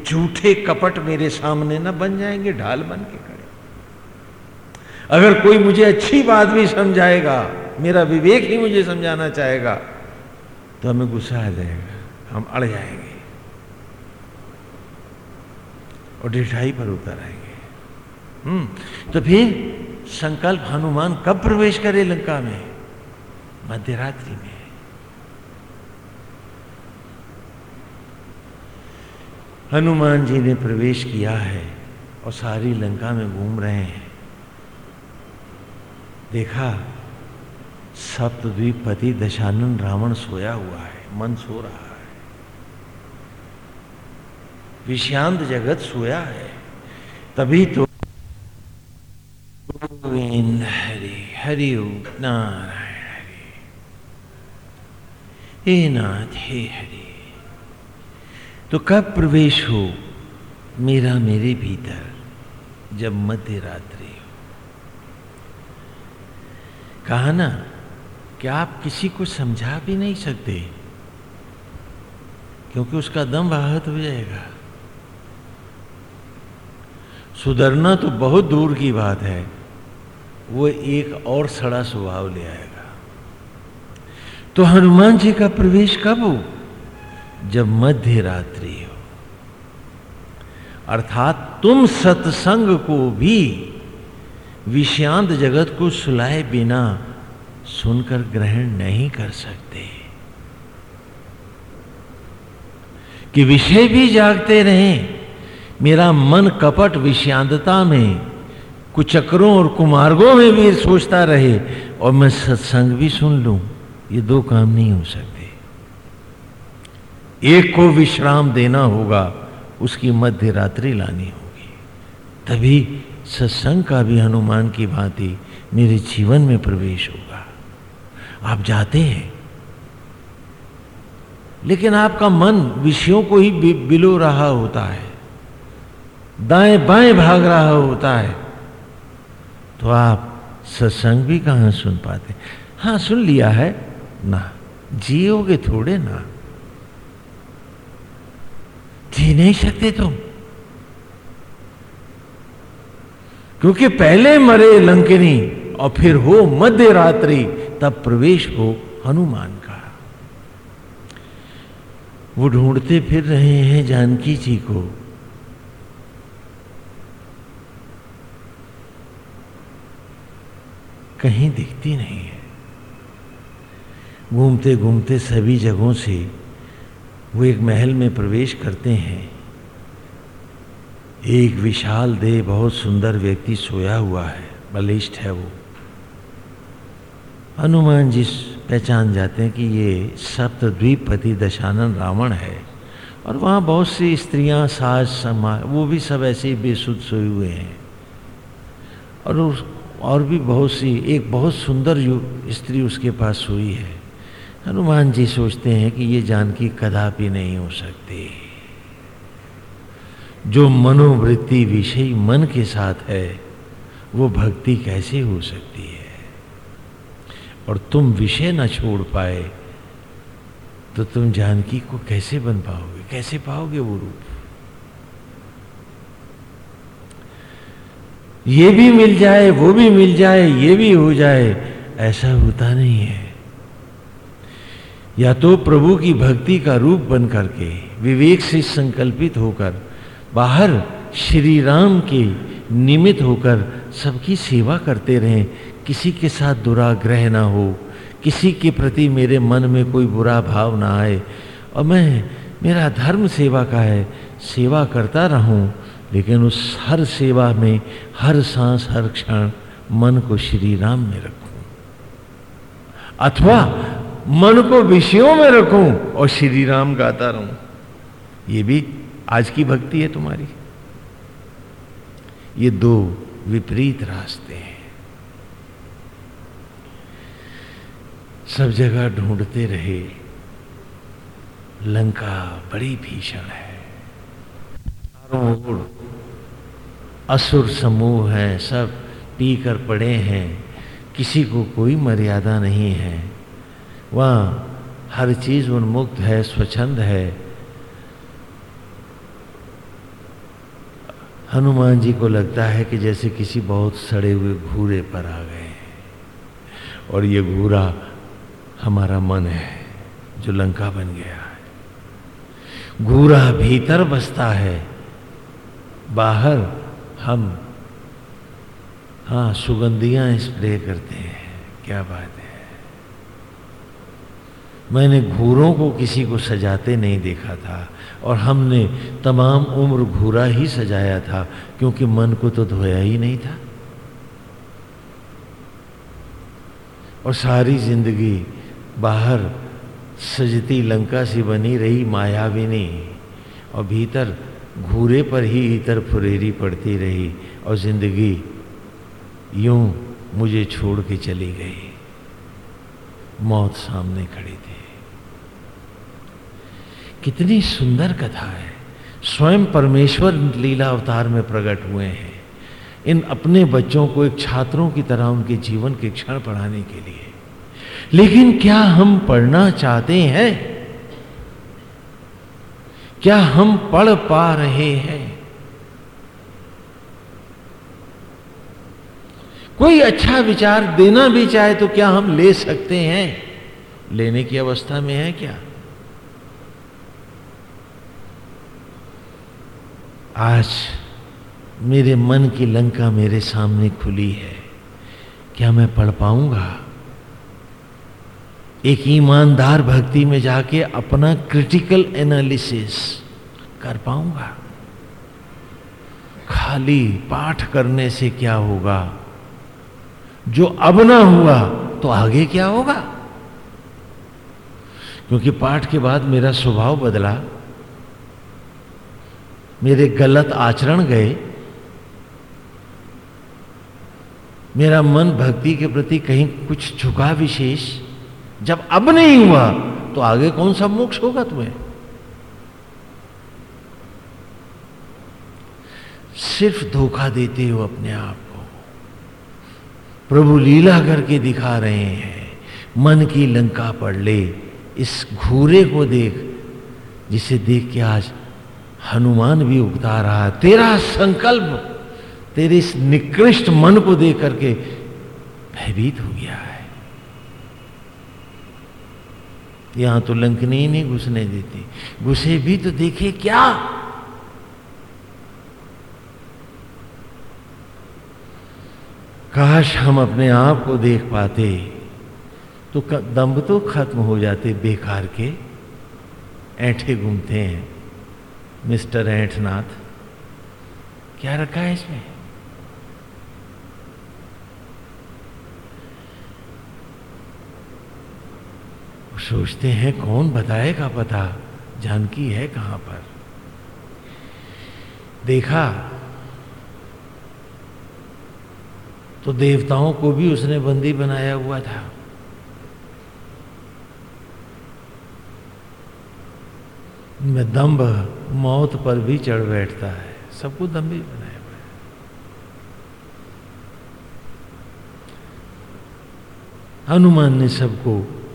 झूठे कपट मेरे सामने ना बन जाएँगे, ढाल बन के खड़े। अगर कोई मुझे अच्छी बात भी समझाएगा, मेरा विवेक ही मुझे समझाना चाहेगा तो हमें गुस्सा आ जाएगा, हम अड़ जाएँगे। और ढिठाई पर उतर आएँगे। हम्म तो फिर संकल्प हनुमान कब प्रवेश करे लंका में? मध्यरात्रि में हनुमान जी ने प्रवेश किया है और सारी लंका में घूम रहे हैं। देखा सप्तद्वीपति दशानन रावण सोया हुआ है, मन सो रहा है। विषांत जगत सोया है, तभी तो गोविंद हरि हरि नारायण। हे नाथ, हे हरि। तो कब प्रवेश हो मेरा मेरे भीतर, जब मध्य रात्रि हो? कहा ना कि आप किसी को समझा भी नहीं सकते? क्योंकि उसका दम बाहत हो जाएगा। सुधरना तो बहुत दूर की बात है। वो एक और सड़ा स्वभाव ले आएगा तो हनुमान जी का प्रवेश कब हो? जब मध्य रात्रि हो। अर्थात तुम सत्संग को भी विषांत जगत को सुलाए बिना सुनकर ग्रहण नहीं कर सकते। कि विषय भी जागते रहें। मेरा मन कपट विषांतता में, कुचक्रों और कुमार्गों में भी सोचता रहे और मैं सत्संग भी सुन लूँ। ये दो काम नहीं हो सकते। एक को विश्राम देना होगा, उसकी मध्य रात्रि लानी होगी। तभी सत्संग का भी हनुमान की भांति मेरे जीवन में प्रवेश होगा। आप जाते हैं। लेकिन आपका मन विषयों को ही बिलो रहा होता है। दाएँ बाएँ भाग रहा होता है। तो आप सत्संग भी कहाँ सुन पाते हाँ, सुन लिया है। ना, जियोगे थोड़े ना। जी नहीं सकते तुम। क्योंकि पहले मरे लंकिनी और फिर हो मध्य रात्रि तब प्रवेश हो हनुमान का। वो ढूंढते फिर रहे हैं जानकी जी को। कहीं दिखती नहीं है। घूमते घूमते सभी जगहों से वो एक महल में प्रवेश करते हैं। एक विशाल देह बहुत सुंदर व्यक्ति सोया हुआ है, बलिष्ठ है वो। हनुमान जी पहचान जाते हैं कि ये सप्तद्वीपति दशानन रावण है और वहाँ बहुत सी स्त्रियाँ साज समाज वो भी सब ऐसे ही सोए हुए हैं। और उस, और भी बहुत सी, एक बहुत सुंदर स्त्री उसके पास सोई है। हनुमान जी सोचते हैं कि ये जानकी कदापि नहीं हो सकती। जो मनोवृत्ति विषय मन के साथ है, वो भक्ति कैसे हो सकती है? और तुम विषय न छोड़ पाए तो तुम जानकी को कैसे बन पाओगे? कैसे पाओगे वो रूप? ये भी मिल जाए, वो भी मिल जाए, ये भी हो जाए, ऐसा होता नहीं है। या तो प्रभु की भक्ति का रूप बन करके विवेक से संकल्पित होकर, बाहर श्री राम के निमित्त होकर सबकी सेवा करते रहें। किसी के साथ दुराग्रह ना हो, किसी के प्रति मेरे मन में कोई बुरा भाव ना आए। और मैं, मेरा धर्म सेवा का है, सेवा करता रहूँ, लेकिन उस हर सेवा में, हर सांस, हर क्षण मन को श्री राम में रखूँ। अथवा मन को विषयों में रखूँ और श्री राम गाता रहूँ। ये भी आज की भक्ति है तुम्हारी। ये दो विपरीत रास्ते हैं। सब जगह ढूंढते रहे, लंका बड़ी भीषण है। चारों असुर समूह है, सब पी कर पड़े हैं, किसी को कोई मर्यादा नहीं है। वहाँ हर चीज़ उन्मुक्त है, स्वच्छंद है। हनुमान जी को लगता है कि जैसे किसी बहुत सड़े हुए घूरे पर आ गए और ये घूरा हमारा मन है, जो लंका बन गया है। घूरा भीतर बसता है, बाहर हम हाँ सुगंधियाँ स्प्रे करते हैं। क्या बात मैंने घूरों को किसी को सजाते नहीं देखा था और हमने तमाम उम्र घूरा ही सजाया था, क्योंकि मन को तो धोया ही नहीं था। और सारी ज़िंदगी बाहर सजती लंका सी बनी रही मायाविनी, और भीतर घूरे पर ही इतर फुरेरी पड़ती रही, और ज़िंदगी यूँ मुझे छोड़ के चली गई। मौत सामने खड़ी थी। कितनी सुंदर कथा है। स्वयं परमेश्वर लीला अवतार में प्रकट हुए हैं। इन अपने बच्चों को एक छात्रों की तरह उनके जीवन के क्षण पढ़ाने के लिए। लेकिन क्या हम पढ़ना चाहते हैं? क्या हम पढ़ पा रहे हैं? कोई अच्छा विचार देना भी चाहे तो क्या हम ले सकते हैं? लेने की अवस्था में है क्या? आज मेरे मन की लंका मेरे सामने खुली है। क्या मैं पढ़ पाऊँगा? एक ईमानदार भक्ति में जाके अपना क्रिटिकल एनालिसिस कर पाऊँगा। खाली पाठ करने से क्या होगा? जो अब ना हुआ तो आगे क्या होगा? क्योंकि पाठ के बाद मेरा स्वभाव बदला। मेरे गलत आचरण गए। मेरा मन भक्ति के प्रति कहीं कुछ झुका विशेष। जब अब नहीं हुआ तो आगे कौन सा मोक्ष होगा तुम्हें? सिर्फ़ धोखा देते हो अपने आप को। प्रभु लीला करके दिखा रहे हैं। मन की लंका पड़ ले। इस घूरे को देख, जिसे देख के आज हनुमान भी उगता रहा। तेरा संकल्प, तेरे इस निकृष्ट मन को देख करके भयभीत हो गया है। यहाँ तो लंकनी ही नहीं घुसने देती। घुसे भी तो देखे क्या? काश हम अपने आप को देख पाते तो दम्ब तो खत्म हो जाते बेकार के। ऐठे घूमते हैं। मिस्टर ऐठनाथ। क्या रखा है इसमें? सोचते हैं, कौन बताएगा पता? जानकी है कहाँ पर? देखा तो देवताओं को भी उसने बंदी बनाया हुआ था। में दम्भ मौत पर भी चढ़ बैठता है। सबको दम्भी बनाया हुआ है। हनुमान ने सबको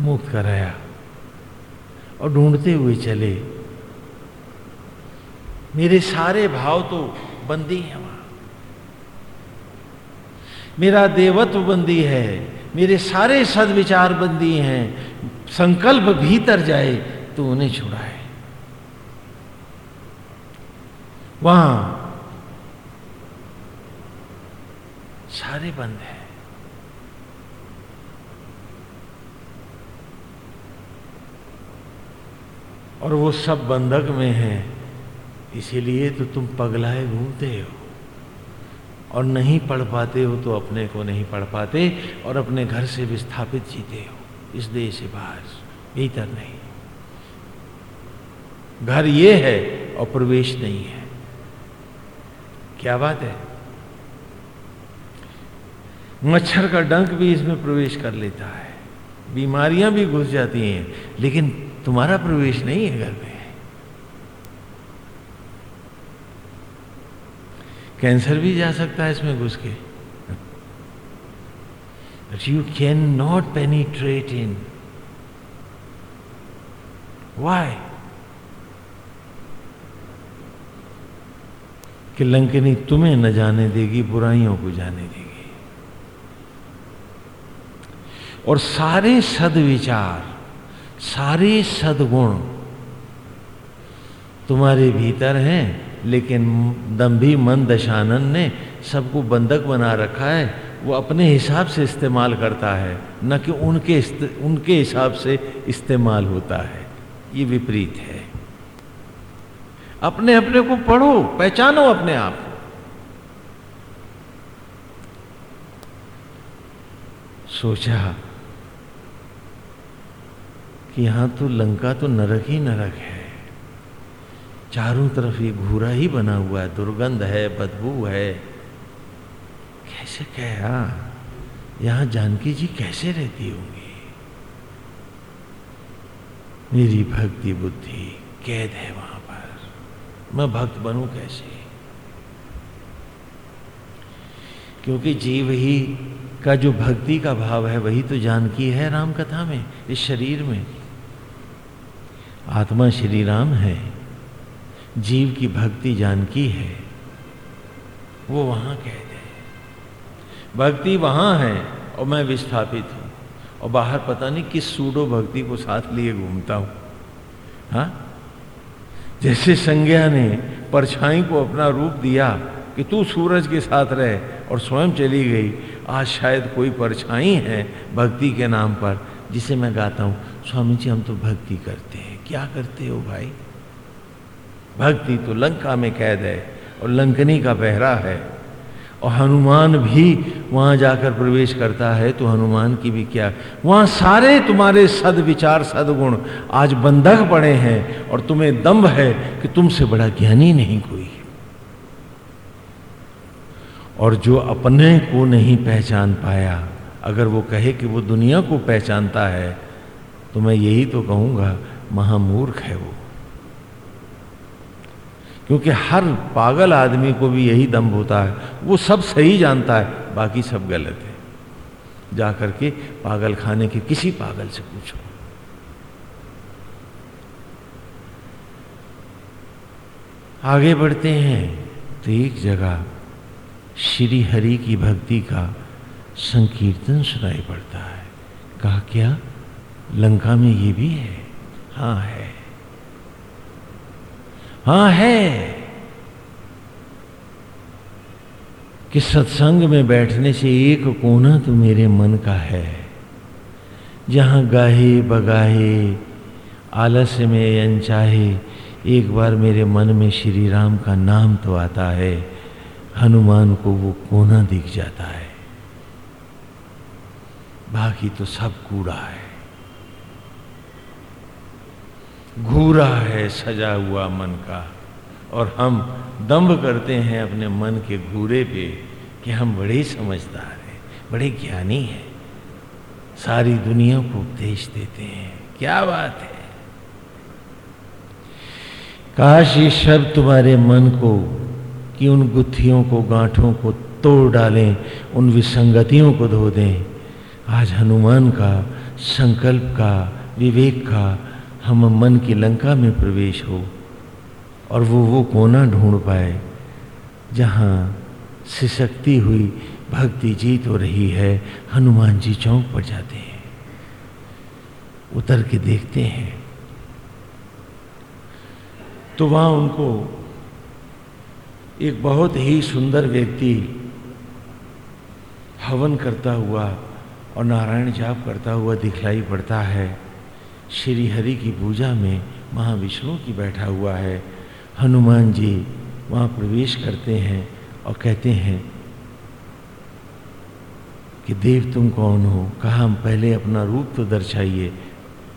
मुक्त कराया और ढूंढते हुए चले। मेरे सारे भाव तो बंदी हैं वहाँ। मेरा देवत्व बंदी है। मेरे सारे सदविचार बंदी हैं। संकल्प भीतर जाए। तो उन्हें है। वहाँ सारे बंद हैं। और वो सब बंधक में है, इसीलिए तो तुम पगलाए घूमते हो। और नहीं पढ़ पाते हो तो अपने को नहीं पढ़ पाते और अपने घर से विस्थापित जीते हो। इस देश से बाहर, भीतर नहीं। घर ये है और प्रवेश नहीं है। क्या बात है? मच्छर का डंक भी इसमें प्रवेश कर लेता है। बीमारियाँ भी घुस जाती हैं, लेकिन तुम्हारा प्रवेश नहीं है घर में। कैंसर भी जा सकता है इसमें घुस के। But you can not penetrate in why कि लंकनी तुम्हें न जाने देगी, बुराइयों को जाने देगी। और सारे सदविचार, सारे सदगुण तुम्हारे भीतर हैं, लेकिन दम्भी मन दशानन ने सबको बंधक बना रखा है। वो अपने हिसाब से इस्तेमाल करता है, न कि उनके उनके हिसाब से इस्तेमाल होता है। ये विपरीत है। अपने अपने को पढ़ो, पहचानो अपने आप सोचा कि यहाँ तो लंका तो नरक ही नरक है। चारों तरफ़ ये घूरा ही बना हुआ है, दुर्गंध है, बदबू है। कैसे कह यहाँ जानकी जी कैसे रहती होंगी? मेरी भक्ति बुद्धि कैद है वहाँ। मैं भक्त बनूं कैसे? क्योंकि जीव ही का जो भक्ति का भाव है, वही तो जानकी है राम कथा में, इस शरीर में। आत्मा श्री राम है, जीव की भक्ति जानकी है, वो वहाँ कह दे भक्ति वहाँ है, और मैं विस्थापित हूँ, और बाहर पता नहीं किस सूडो भक्ति को साथ लिए घूमता हूँ। हा? जैसे संज्ञा ने परछाई को अपना रूप दिया कि तू सूरज के साथ रहे और स्वयं चली गई, आज शायद कोई परछाई है भक्ति के नाम पर, जिसे मैं गाता हूँ। स्वामी जी हम तो भक्ति करते हैं। क्या करते हो भाई? भक्ति तो लंका में कैद है और लंकनी का पहरा है। और हनुमान भी वहाँ जाकर प्रवेश करता है तो हनुमान की भी क्या? वहाँ सारे तुम्हारे सद विचार सदगुण आज बंधक पड़े हैं और तुम्हें दम्भ है कि तुमसे बड़ा ज्ञानी नहीं कोई। और जो अपने को नहीं पहचान पाया, अगर वो कहे कि वो दुनिया को पहचानता है तो मैं यही तो कहूँगा, महामूर्ख है वो। क्योंकि हर पागल आदमी को भी यही दम होता है। वो सब सही जानता है, बाकी सब गलत है। जा करके पागल खाने के किसी पागल से पूछो। आगे बढ़ते हैं। तो एक जगह श्री हरि की भक्ति का संकीर्तन सुनाई पड़ता है। कहा, क्या? लंका में ये भी है? हाँ है। हाँ है कि सत्संग में बैठने से एक कोना तो मेरे मन का है। जहाँ गाहे बगाहे, आलस्य में अनचाहे, एक बार मेरे मन में श्री राम का नाम तो आता है, हनुमान को वो कोना दिख जाता है। बाकी तो सब कूड़ा है। घूरा है, सजा हुआ मन का। और हम दम्भ करते हैं अपने मन के घूरे पे कि हम बड़े समझदार हैं, बड़े ज्ञानी हैं। सारी दुनिया को उपदेश देते हैं। क्या बात है? काश ये शब्द तुम्हारे मन को कि उन गुत्थियों को, गांठों को तोड़ डालें, उन विसंगतियों को धो दें। आज हनुमान का, संकल्प का, विवेक का हम मन की लंका में प्रवेश हो और वो वो कोना ढूंढ पाए, जहाँ सिसकती हुई भक्ति जीत हो रही है, हनुमान जी चौंक पर जाते हैं। उतर के देखते हैं। तो वहाँ उनको एक बहुत ही सुंदर व्यक्ति हवन करता हुआ और नारायण जाप करता हुआ दिखलाई पड़ता है। श्री हरि की पूजा में महाविष्णु की बैठा हुआ है। हनुमान जी वहाँ प्रवेश करते हैं और कहते हैं कि देव तुम कौन हो? कहा, हम पहले अपना रूप तो दर्शाइए।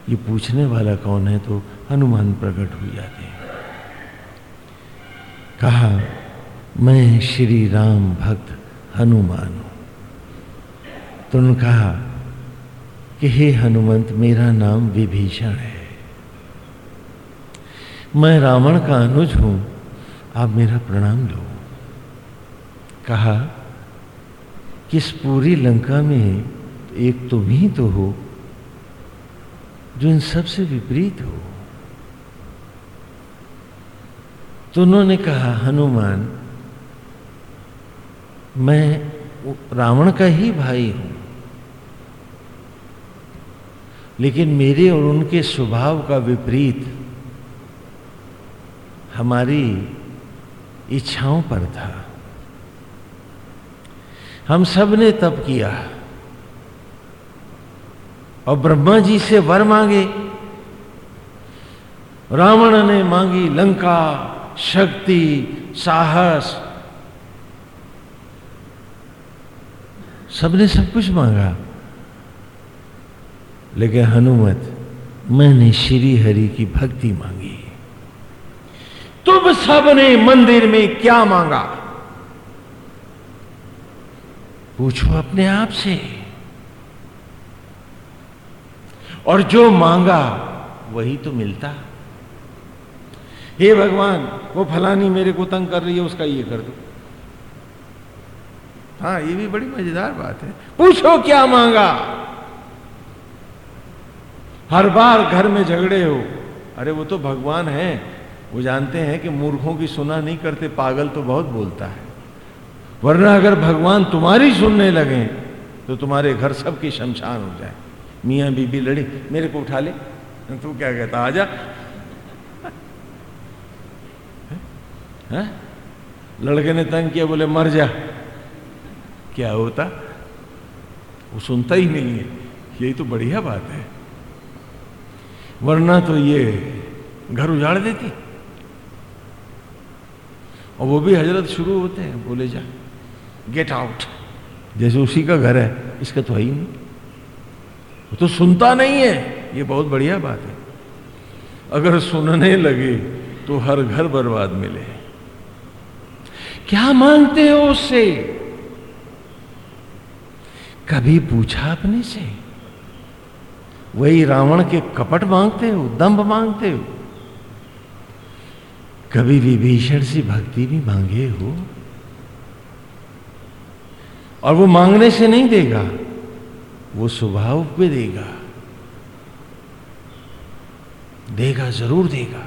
ये पूछने वाला कौन है? तो हनुमान प्रकट हो जाते हैं। कहा, मैं श्री राम भक्त हनुमान हूँ। तो उन्होंने कहा कि हे हनुमंत, मेरा नाम विभीषण है। मैं रावण का अनुज हूँ। आप मेरा प्रणाम लो कहा कि इस पूरी लंका में एक तुम ही तो हो, जो इन सबसे विपरीत हो? तो उन्होंने कहा, हनुमान, मैं रावण का ही भाई हूँ। लेकिन मेरे और उनके स्वभाव का विपरीत हमारी इच्छाओं पर था। हम सबने तप किया और ब्रह्मा जी से वर मांगे, रावण ने मांगी लंका, शक्ति, साहस। सबने सब कुछ मांगा। लेकिन हनुमत, मैंने श्री हरि की भक्ति मांगी। तुम सबने मंदिर में क्या मांगा? पूछो अपने आप से। और जो मांगा, वही तो मिलता। हे भगवान, वो फलानी मेरे को तंग कर रही है, उसका ये कर दो। हाँ ये भी बड़ी मज़ेदार बात है। पूछो क्या मांगा? हर बार घर में झगड़े हो। अरे वो तो भगवान है। वो जानते हैं कि मूर्खों की सुना नहीं करते, पागल तो बहुत बोलता है। वरना अगर भगवान तुम्हारी सुनने लगे तो तुम्हारे घर सबकी शमशान हो जाए। मियाँ बीबी लड़ी, मेरे को उठा ले। तू क्या कहता आजा है? लड़के ने तंग किया, बोले, मर जा। क्या होता? वो सुनता ही नहीं है। यही तो बढ़िया बात है। वरना तो ये घर उजाड़ देती। और वो भी हज़रत शुरू होते हैं, बोले जा गेट आउट जैसे उसी का घर है, इसका तो है ही नहीं। वो तो सुनता नहीं है, ये बहुत बढ़िया बात है। अगर सुनने लगे तो हर घर बर्बाद मिले। क्या मांगते हो उससे? कभी पूछा अपने से? वही रावण के कपट मांगते हो, दंभ मांगते हो। कभी विभीषण से भक्ति भी मांगे हो? और वो मांगने से नहीं देगा, वो स्वभाव पे देगा। देगा, ज़रूर देगा।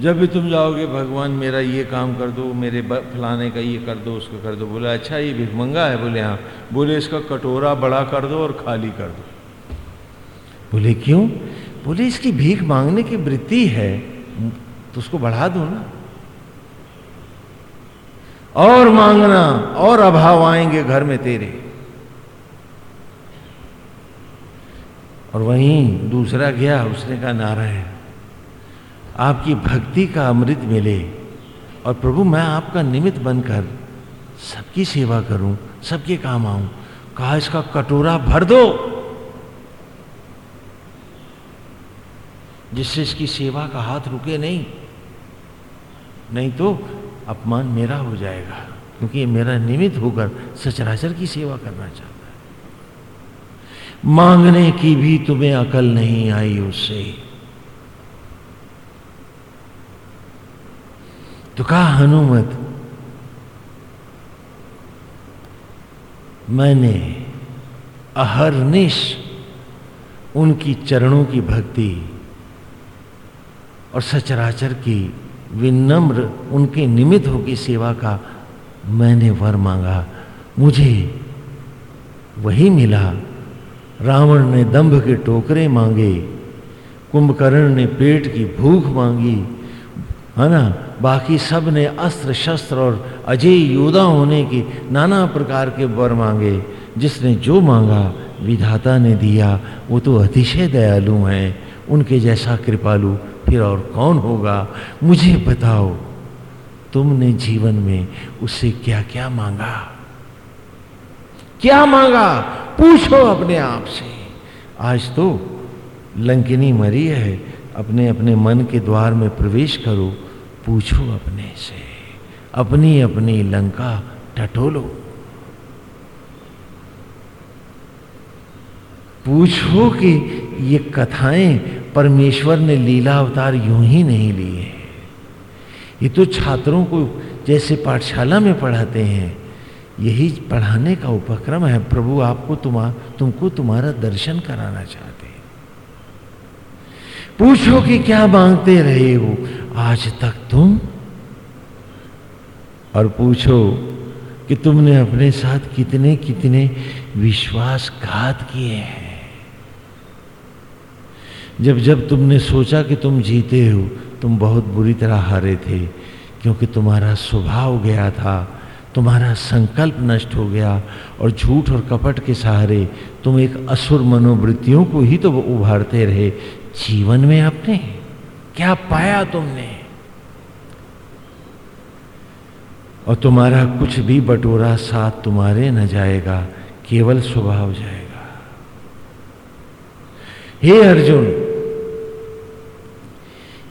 जब भी तुम जाओगे, भगवान मेरा ये काम कर दो, मेरे फलाने का ये कर दो, उसका कर दो, बोले अच्छा ये भिकमंगा है, बोले हाँ। बोले, इसका कटोरा बड़ा कर दो और खाली कर दो। बोले, क्यों? बोले, इसकी भीख मांगने की वृत्ति है। तो उसको बढ़ा दो ना। और मांगना, और अभाव आएँगे घर में तेरे। और वहीं दूसरा गया, उसने कहा, नारायण, आपकी भक्ति का अमृत मिले और प्रभु, मैं आपका निमित्त बनकर सबकी सेवा करूँ, सबके काम आऊँ। कहा, इसका कटोरा भर दो। जिससे इसकी सेवा का हाथ रुके नहीं नहीं तो अपमान मेरा हो जाएगा, क्योंकि ये मेरा निमित्त होकर सचराचर की सेवा करना चाहता है। मांगने की भी तुम्हें अकल नहीं आई उससे। तो कहा हनुमत मैंने अहरनिश उनकी चरणों की भक्ति और सचराचर की विनम्र उनके निमित्त होगी सेवा का मैंने वर मांगा। मुझे वही मिला। रावण ने दंभ के टोकरे मांगे, कुंभकर्ण ने पेट की भूख मांगी, है ना? बाकी सबने अस्त्र शस्त्र और अजय योद्धा होने की नाना प्रकार के वर मांगे। जिसने जो मांगा, विधाता ने दिया। वो तो अतिशय दयालु हैं। उनके जैसा कृपालु फिर और कौन होगा? मुझे बताओ। तुमने जीवन में उससे क्या क्या मांगा? क्या मांगा? पूछो अपने आप से। आज तो लंकिनी मरी है। अपने अपने मन के द्वार में प्रवेश करो। पूछो अपने से। अपनी अपनी लंका टटोलो। पूछो कि ये कथाएँ परमेश्वर ने लीला अवतार यूँ ही नहीं लिए ये तो छात्रों को जैसे पाठशाला में पढ़ाते हैं, यही पढ़ाने का उपक्रम है। प्रभु, आपको तुम्हारा तुमको तुम्हारा दर्शन कराना चाहते हैं। पूछो कि क्या मांगते रहे हो? आज तक तुम? और पूछो कि तुमने अपने साथ कितने कितने विश्वासघात किए हैं? जब जब तुमने सोचा कि तुम जीते हो, तुम बहुत बुरी तरह हारे थे, क्योंकि तुम्हारा स्वभाव गया था, तुम्हारा संकल्प नष्ट हो गया और झूठ और कपट के सहारे तुम एक असुर मनोवृत्तियों को ही तो उभारते रहे। जीवन में अपने क्या पाया तुमने? और तुम्हारा कुछ भी बटोरा साथ तुम्हारे न जाएगा, केवल स्वभाव जाएगा। हे अर्जुन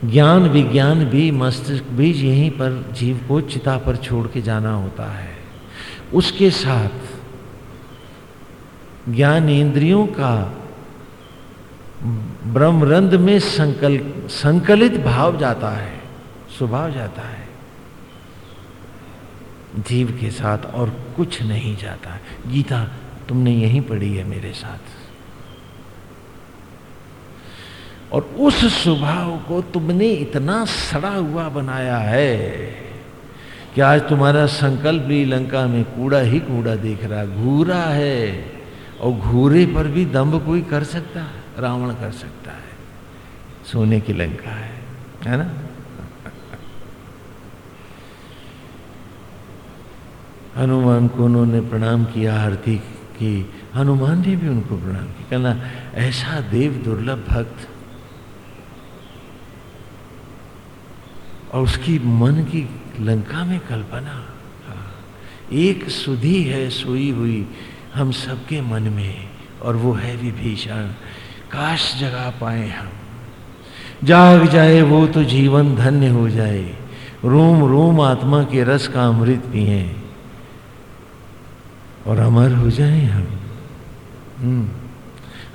ज्ञान विज्ञान भी मस्तिष्क भी यहीं पर जीव को चिता पर छोड़ के जाना होता है। उसके साथ ज्ञान इंद्रियों का ब्रह्मरंध में संकल, संकलित भाव जाता है, स्वभाव जाता है। जीव के साथ और कुछ नहीं जाता। गीता, तुमने यही पढ़ी है मेरे साथ। और उस स्वभाव को तुमने इतना सड़ा हुआ बनाया है कि आज तुम्हारा संकल्प भी लंका में कूड़ा ही कूड़ा देख रहा घूरा है और घूरे पर भी दम्भ कोई कर सकता है, रावण कर सकता है। सोने की लंका है है ना? हनुमान को उन्होंने प्रणाम किया, आरती की। हनुमान ने भी उनको प्रणाम किया, कहना, ऐसा देव दुर्लभ भक्त और उसकी मन की लंका में कल्पना। हाँ, एक सुधी है सोई हुई हम सबके मन में और वो है विभीषण। काश जगा पाए हम। जाग जाए वो तो जीवन धन्य हो जाए। रोम रोम आत्मा के रस का अमृत पिए। और अमर हो जाए हम। हम्म,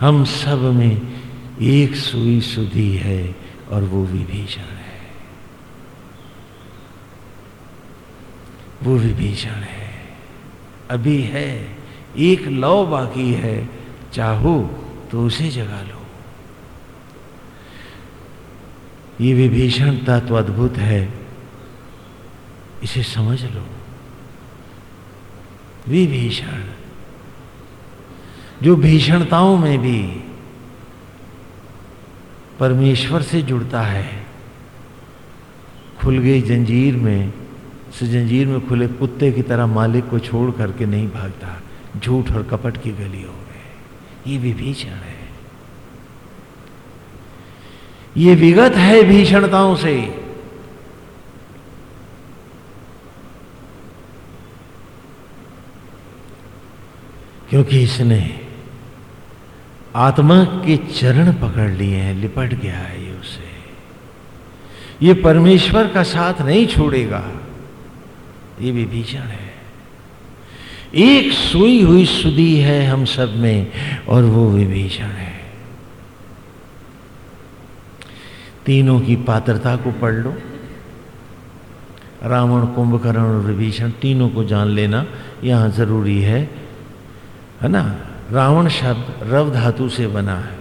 हम सब में एक सुई सुधी है और वो विभीषण है वो विभीषण है। अभी है, एक लौ बाकी है। चाहो तो उसे जगा लो। ये विभीषण तत्व अद्भुत है। इसे समझ लो। विभीषण। जो भीषणताओं में भी परमेश्वर से जुड़ता है, खुल गई जंजीर में से जंजीर में खुले कुत्ते की तरह मालिक को छोड़ करके नहीं भागता। झूठ और कपट की गली हो में। ये विभीषण है। ये विगत है भीषणताओं से। क्योंकि इसने आत्मा के चरण पकड़ लिए हैं, लिपट गया है ये उसे। ये परमेश्वर का साथ नहीं छोड़ेगा। ये विभीषण है। एक सोई हुई सुधी है हम सब में, और वो विभीषण है। तीनों की पात्रता को पढ़ लो। रावण, कुंभकर्ण और विभीषण तीनों को जान लेना यहाँ ज़रूरी है। है ना? रावण शब्द रव धातु से बना है।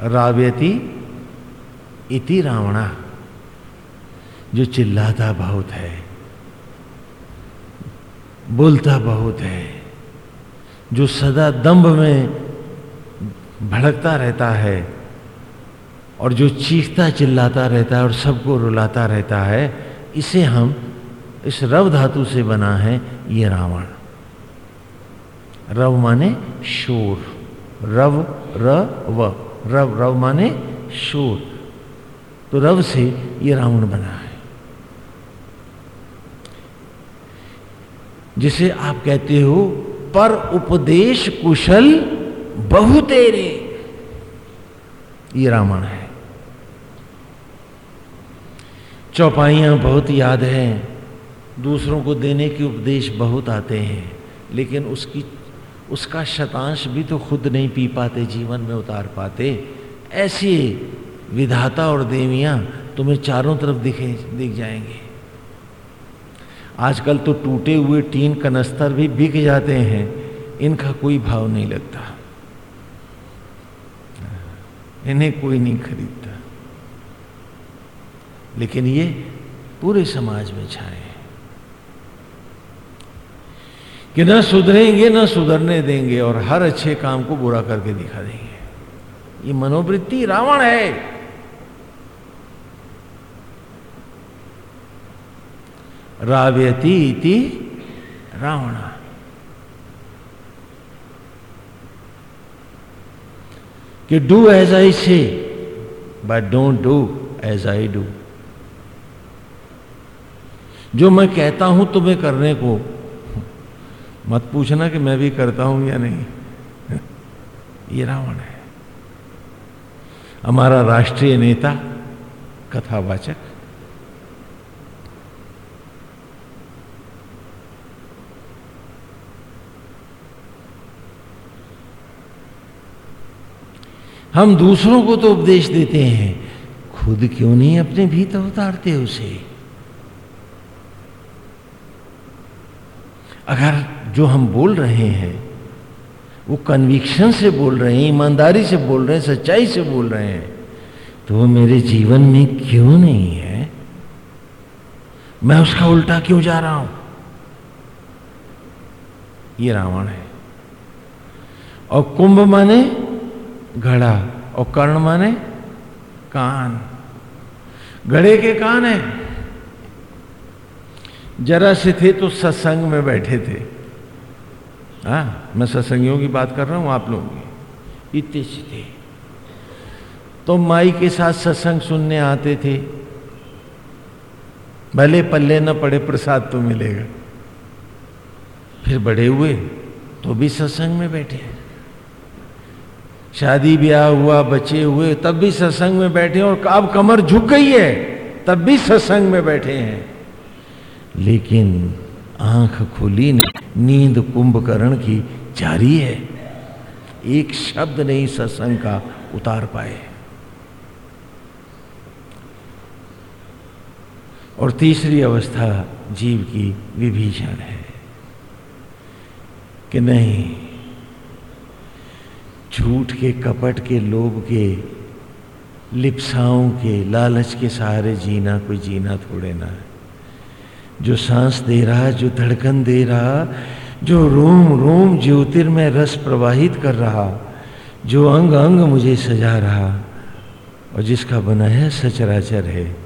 राव्यति इति रावणा। जो चिल्लाता बहुत है, बोलता बहुत है, जो सदा दंभ में भड़कता रहता है और जो चीखता चिल्लाता रहता है और सबको रुलाता रहता है, इसे हम इस रव धातु से बना है ये रावण। रव माने शोर। रव, र, व। रव रव माने शोर। तो रव से ये रावण बना है। जिसे आप कहते हो, पर उपदेश कुशल बहु तेरे। ये रावण है। चौपाइयाँ बहुत याद हैं। दूसरों को देने के उपदेश बहुत आते हैं, लेकिन उसकी, उसका शतांश भी तो खुद नहीं पी पाते, जीवन में उतार पाते। ऐसे विधाता और देवियाँ तुम्हें चारों तरफ़ दिखे, दिख जाएँगे। आजकल तो टूटे हुए टीन कनस्तर भी बिक जाते हैं। इनका कोई भाव नहीं लगता। इन्हें कोई नहीं खरीदता। लेकिन ये पूरे समाज में छाए कि न सुधरेंगे, न सुधरने देंगे और हर अच्छे काम को बुरा करके दिखा देंगे। ये मनोवृत्ति रावण है। राव्यति इति रावण। कि do as I say but don't do as I do जो मैं कहता हूँ तुम्हें करने को, मत पूछना कि मैं भी करता हूँ या नहीं। [LAUGHS] ये रावण है। हमारा राष्ट्रीय नेता, कथावाचक। हम दूसरों को तो उपदेश देते हैं। खुद क्यों नहीं अपने भीतर उतारते उसे? अगर जो हम बोल रहे हैं, वो कन्विक्शन से बोल रहे हैं, ईमानदारी से बोल रहे हैं, सच्चाई से बोल रहे हैं तो वो मेरे जीवन में क्यों नहीं है? मैं उसका उल्टा क्यों जा रहा हूँ? ये रावण है। और कुंभ माने घड़ा और कर्ण माने कान। घड़े के कान है। जरा से थे तो सत्संग में बैठे थे। हाँ मैं सत्संगियों की बात कर रहा हूँ, आप लोगों की। इतने से थे। तो माई के साथ सत्संग सुनने आते थे। भले पल्ले न पड़े, प्रसाद तो मिलेगा। फिर बड़े हुए तो भी सत्संग में बैठे। शादी ब्याह हुआ बच्चे हुए, तब भी सत्संग में बैठे और अब कमर झुक गई है, तब भी सत्संग में बैठे हैं। लेकिन आँख खुली नहीं, नींद कुंभकर्ण की जारी है। एक शब्द नहीं सत्संग का उतार पाए। और तीसरी अवस्था जीव की विभीषण है कि नहीं झूठ के, कपट के, लोभ के, लिप्साओं के, लालच के सहारे जीना कोई जीना थोड़े ना है। जो सांस दे रहा, जो धड़कन दे रहा, जो रोम रोम ज्योतिर्मय रस प्रवाहित कर रहा, जो अंग अंग मुझे सजा रहा, और जिसका बना है सचराचर है,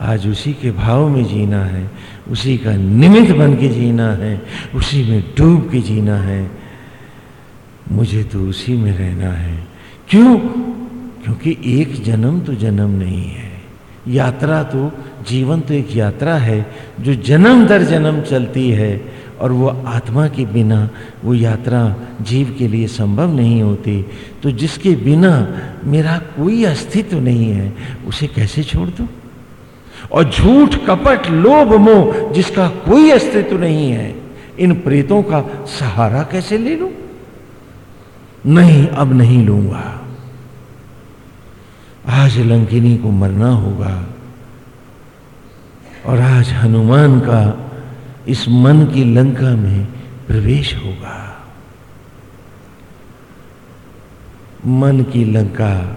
आज उसी के भाव में जीना है, उसी का निमित्त बन के जीना है, उसी में डूब के जीना है। मुझे तो उसी में रहना है। क्यों? क्योंकि एक जन्म तो जन्म नहीं है। यात्रा तो जीवन तो एक यात्रा है, जो जन्म दर जन्म चलती है, और वो आत्मा के बिना वो यात्रा जीव के लिए संभव नहीं होती। तो जिसके बिना मेरा कोई अस्तित्व नहीं है, उसे कैसे छोड़ दो? और झूठ, कपट, लोभ, मोह जिसका कोई अस्तित्व नहीं है, इन प्रेतों का सहारा कैसे ले लू? नहीं, अब नहीं लूँगा। आज लंकिनी को मरना होगा और आज हनुमान का इस मन की लंका में प्रवेश होगा। मन की लंका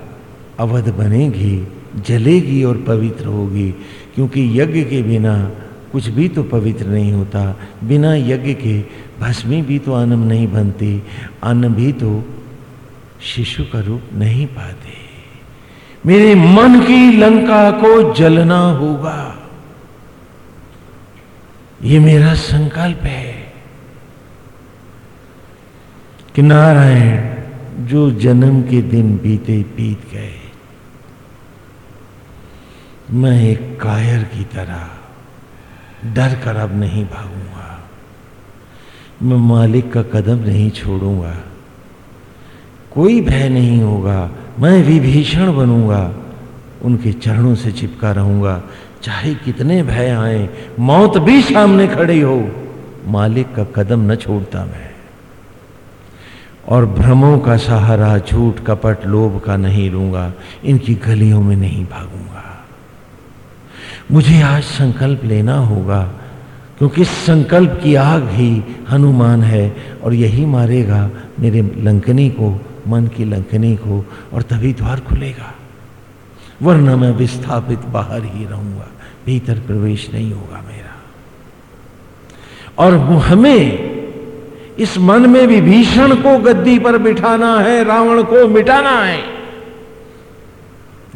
अवध बनेगी, जलेगी और पवित्र होगी, क्योंकि यज्ञ के बिना कुछ भी तो पवित्र नहीं होता। बिना यज्ञ के भस्मी भी तो अन्न नहीं बनती अन्न भी तो शिशु का रूप नहीं पाते। मेरे मन की लंका को जलना होगा। ये मेरा संकल्प है कि नारायण जो जन्म के दिन बीते बीत गए, मैं एक कायर की तरह डर कर अब नहीं भागूँगा। मैं मालिक का कदम नहीं छोड़ूँगा। कोई भय नहीं होगा। मैं विभीषण बनूँगा। उनके चरणों से चिपका रहूँगा। चाहे कितने भय आए, मौत भी सामने खड़ी हो। मालिक का कदम न छोड़ता मैं। और भ्रमों का सहारा, झूठ, कपट, लोभ का नहीं लूँगा। इनकी गलियों में नहीं भागूँगा। मुझे आज संकल्प लेना होगा, क्योंकि संकल्प की आग ही हनुमान है और यही मारेगा मेरे लंकनी को। मन की लंकनी को और तभी द्वार खुलेगा। वरना मैं विस्थापित बाहर ही रहूँगा, भीतर प्रवेश नहीं होगा मेरा। और हमें इस मन में भी भीषण को गद्दी पर बिठाना है, रावण को मिटाना है।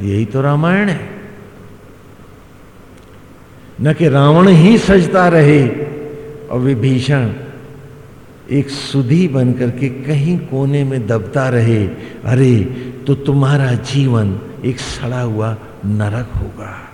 यही तो रामायण है। न कि रावण ही सजता रहे और विभीषण एक सुधी बन करके कहीं कोने में दबता रहे, अरे तो तुम्हारा जीवन एक सड़ा हुआ नरक होगा।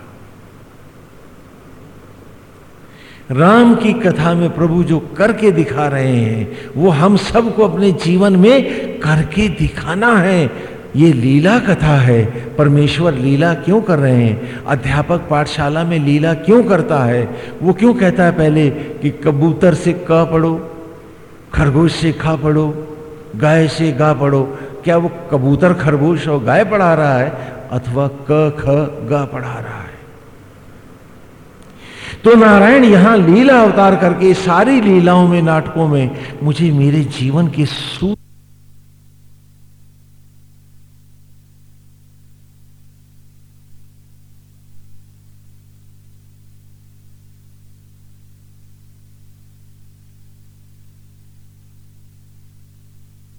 राम की कथा में प्रभु जो करके दिखा रहे हैं, वो हम सबको अपने जीवन में करके दिखाना है। ये लीला कथा है। परमेश्वर लीला क्यों कर रहे हैं? अध्यापक पाठशाला में लीला क्यों करता है? वो क्यों कहता है पहले कि कबूतर से क पढ़ो खरगोश से खा पढ़ो गाय से गा पढ़ो क्या वो कबूतर खरगोश और गाय पढ़ा रहा है अथवा क, ख, गा पढ़ा रहा है? तो नारायण यहाँ लीला अवतार करके सारी लीलाओं में, नाटकों में मुझे मेरे जीवन के सूत्र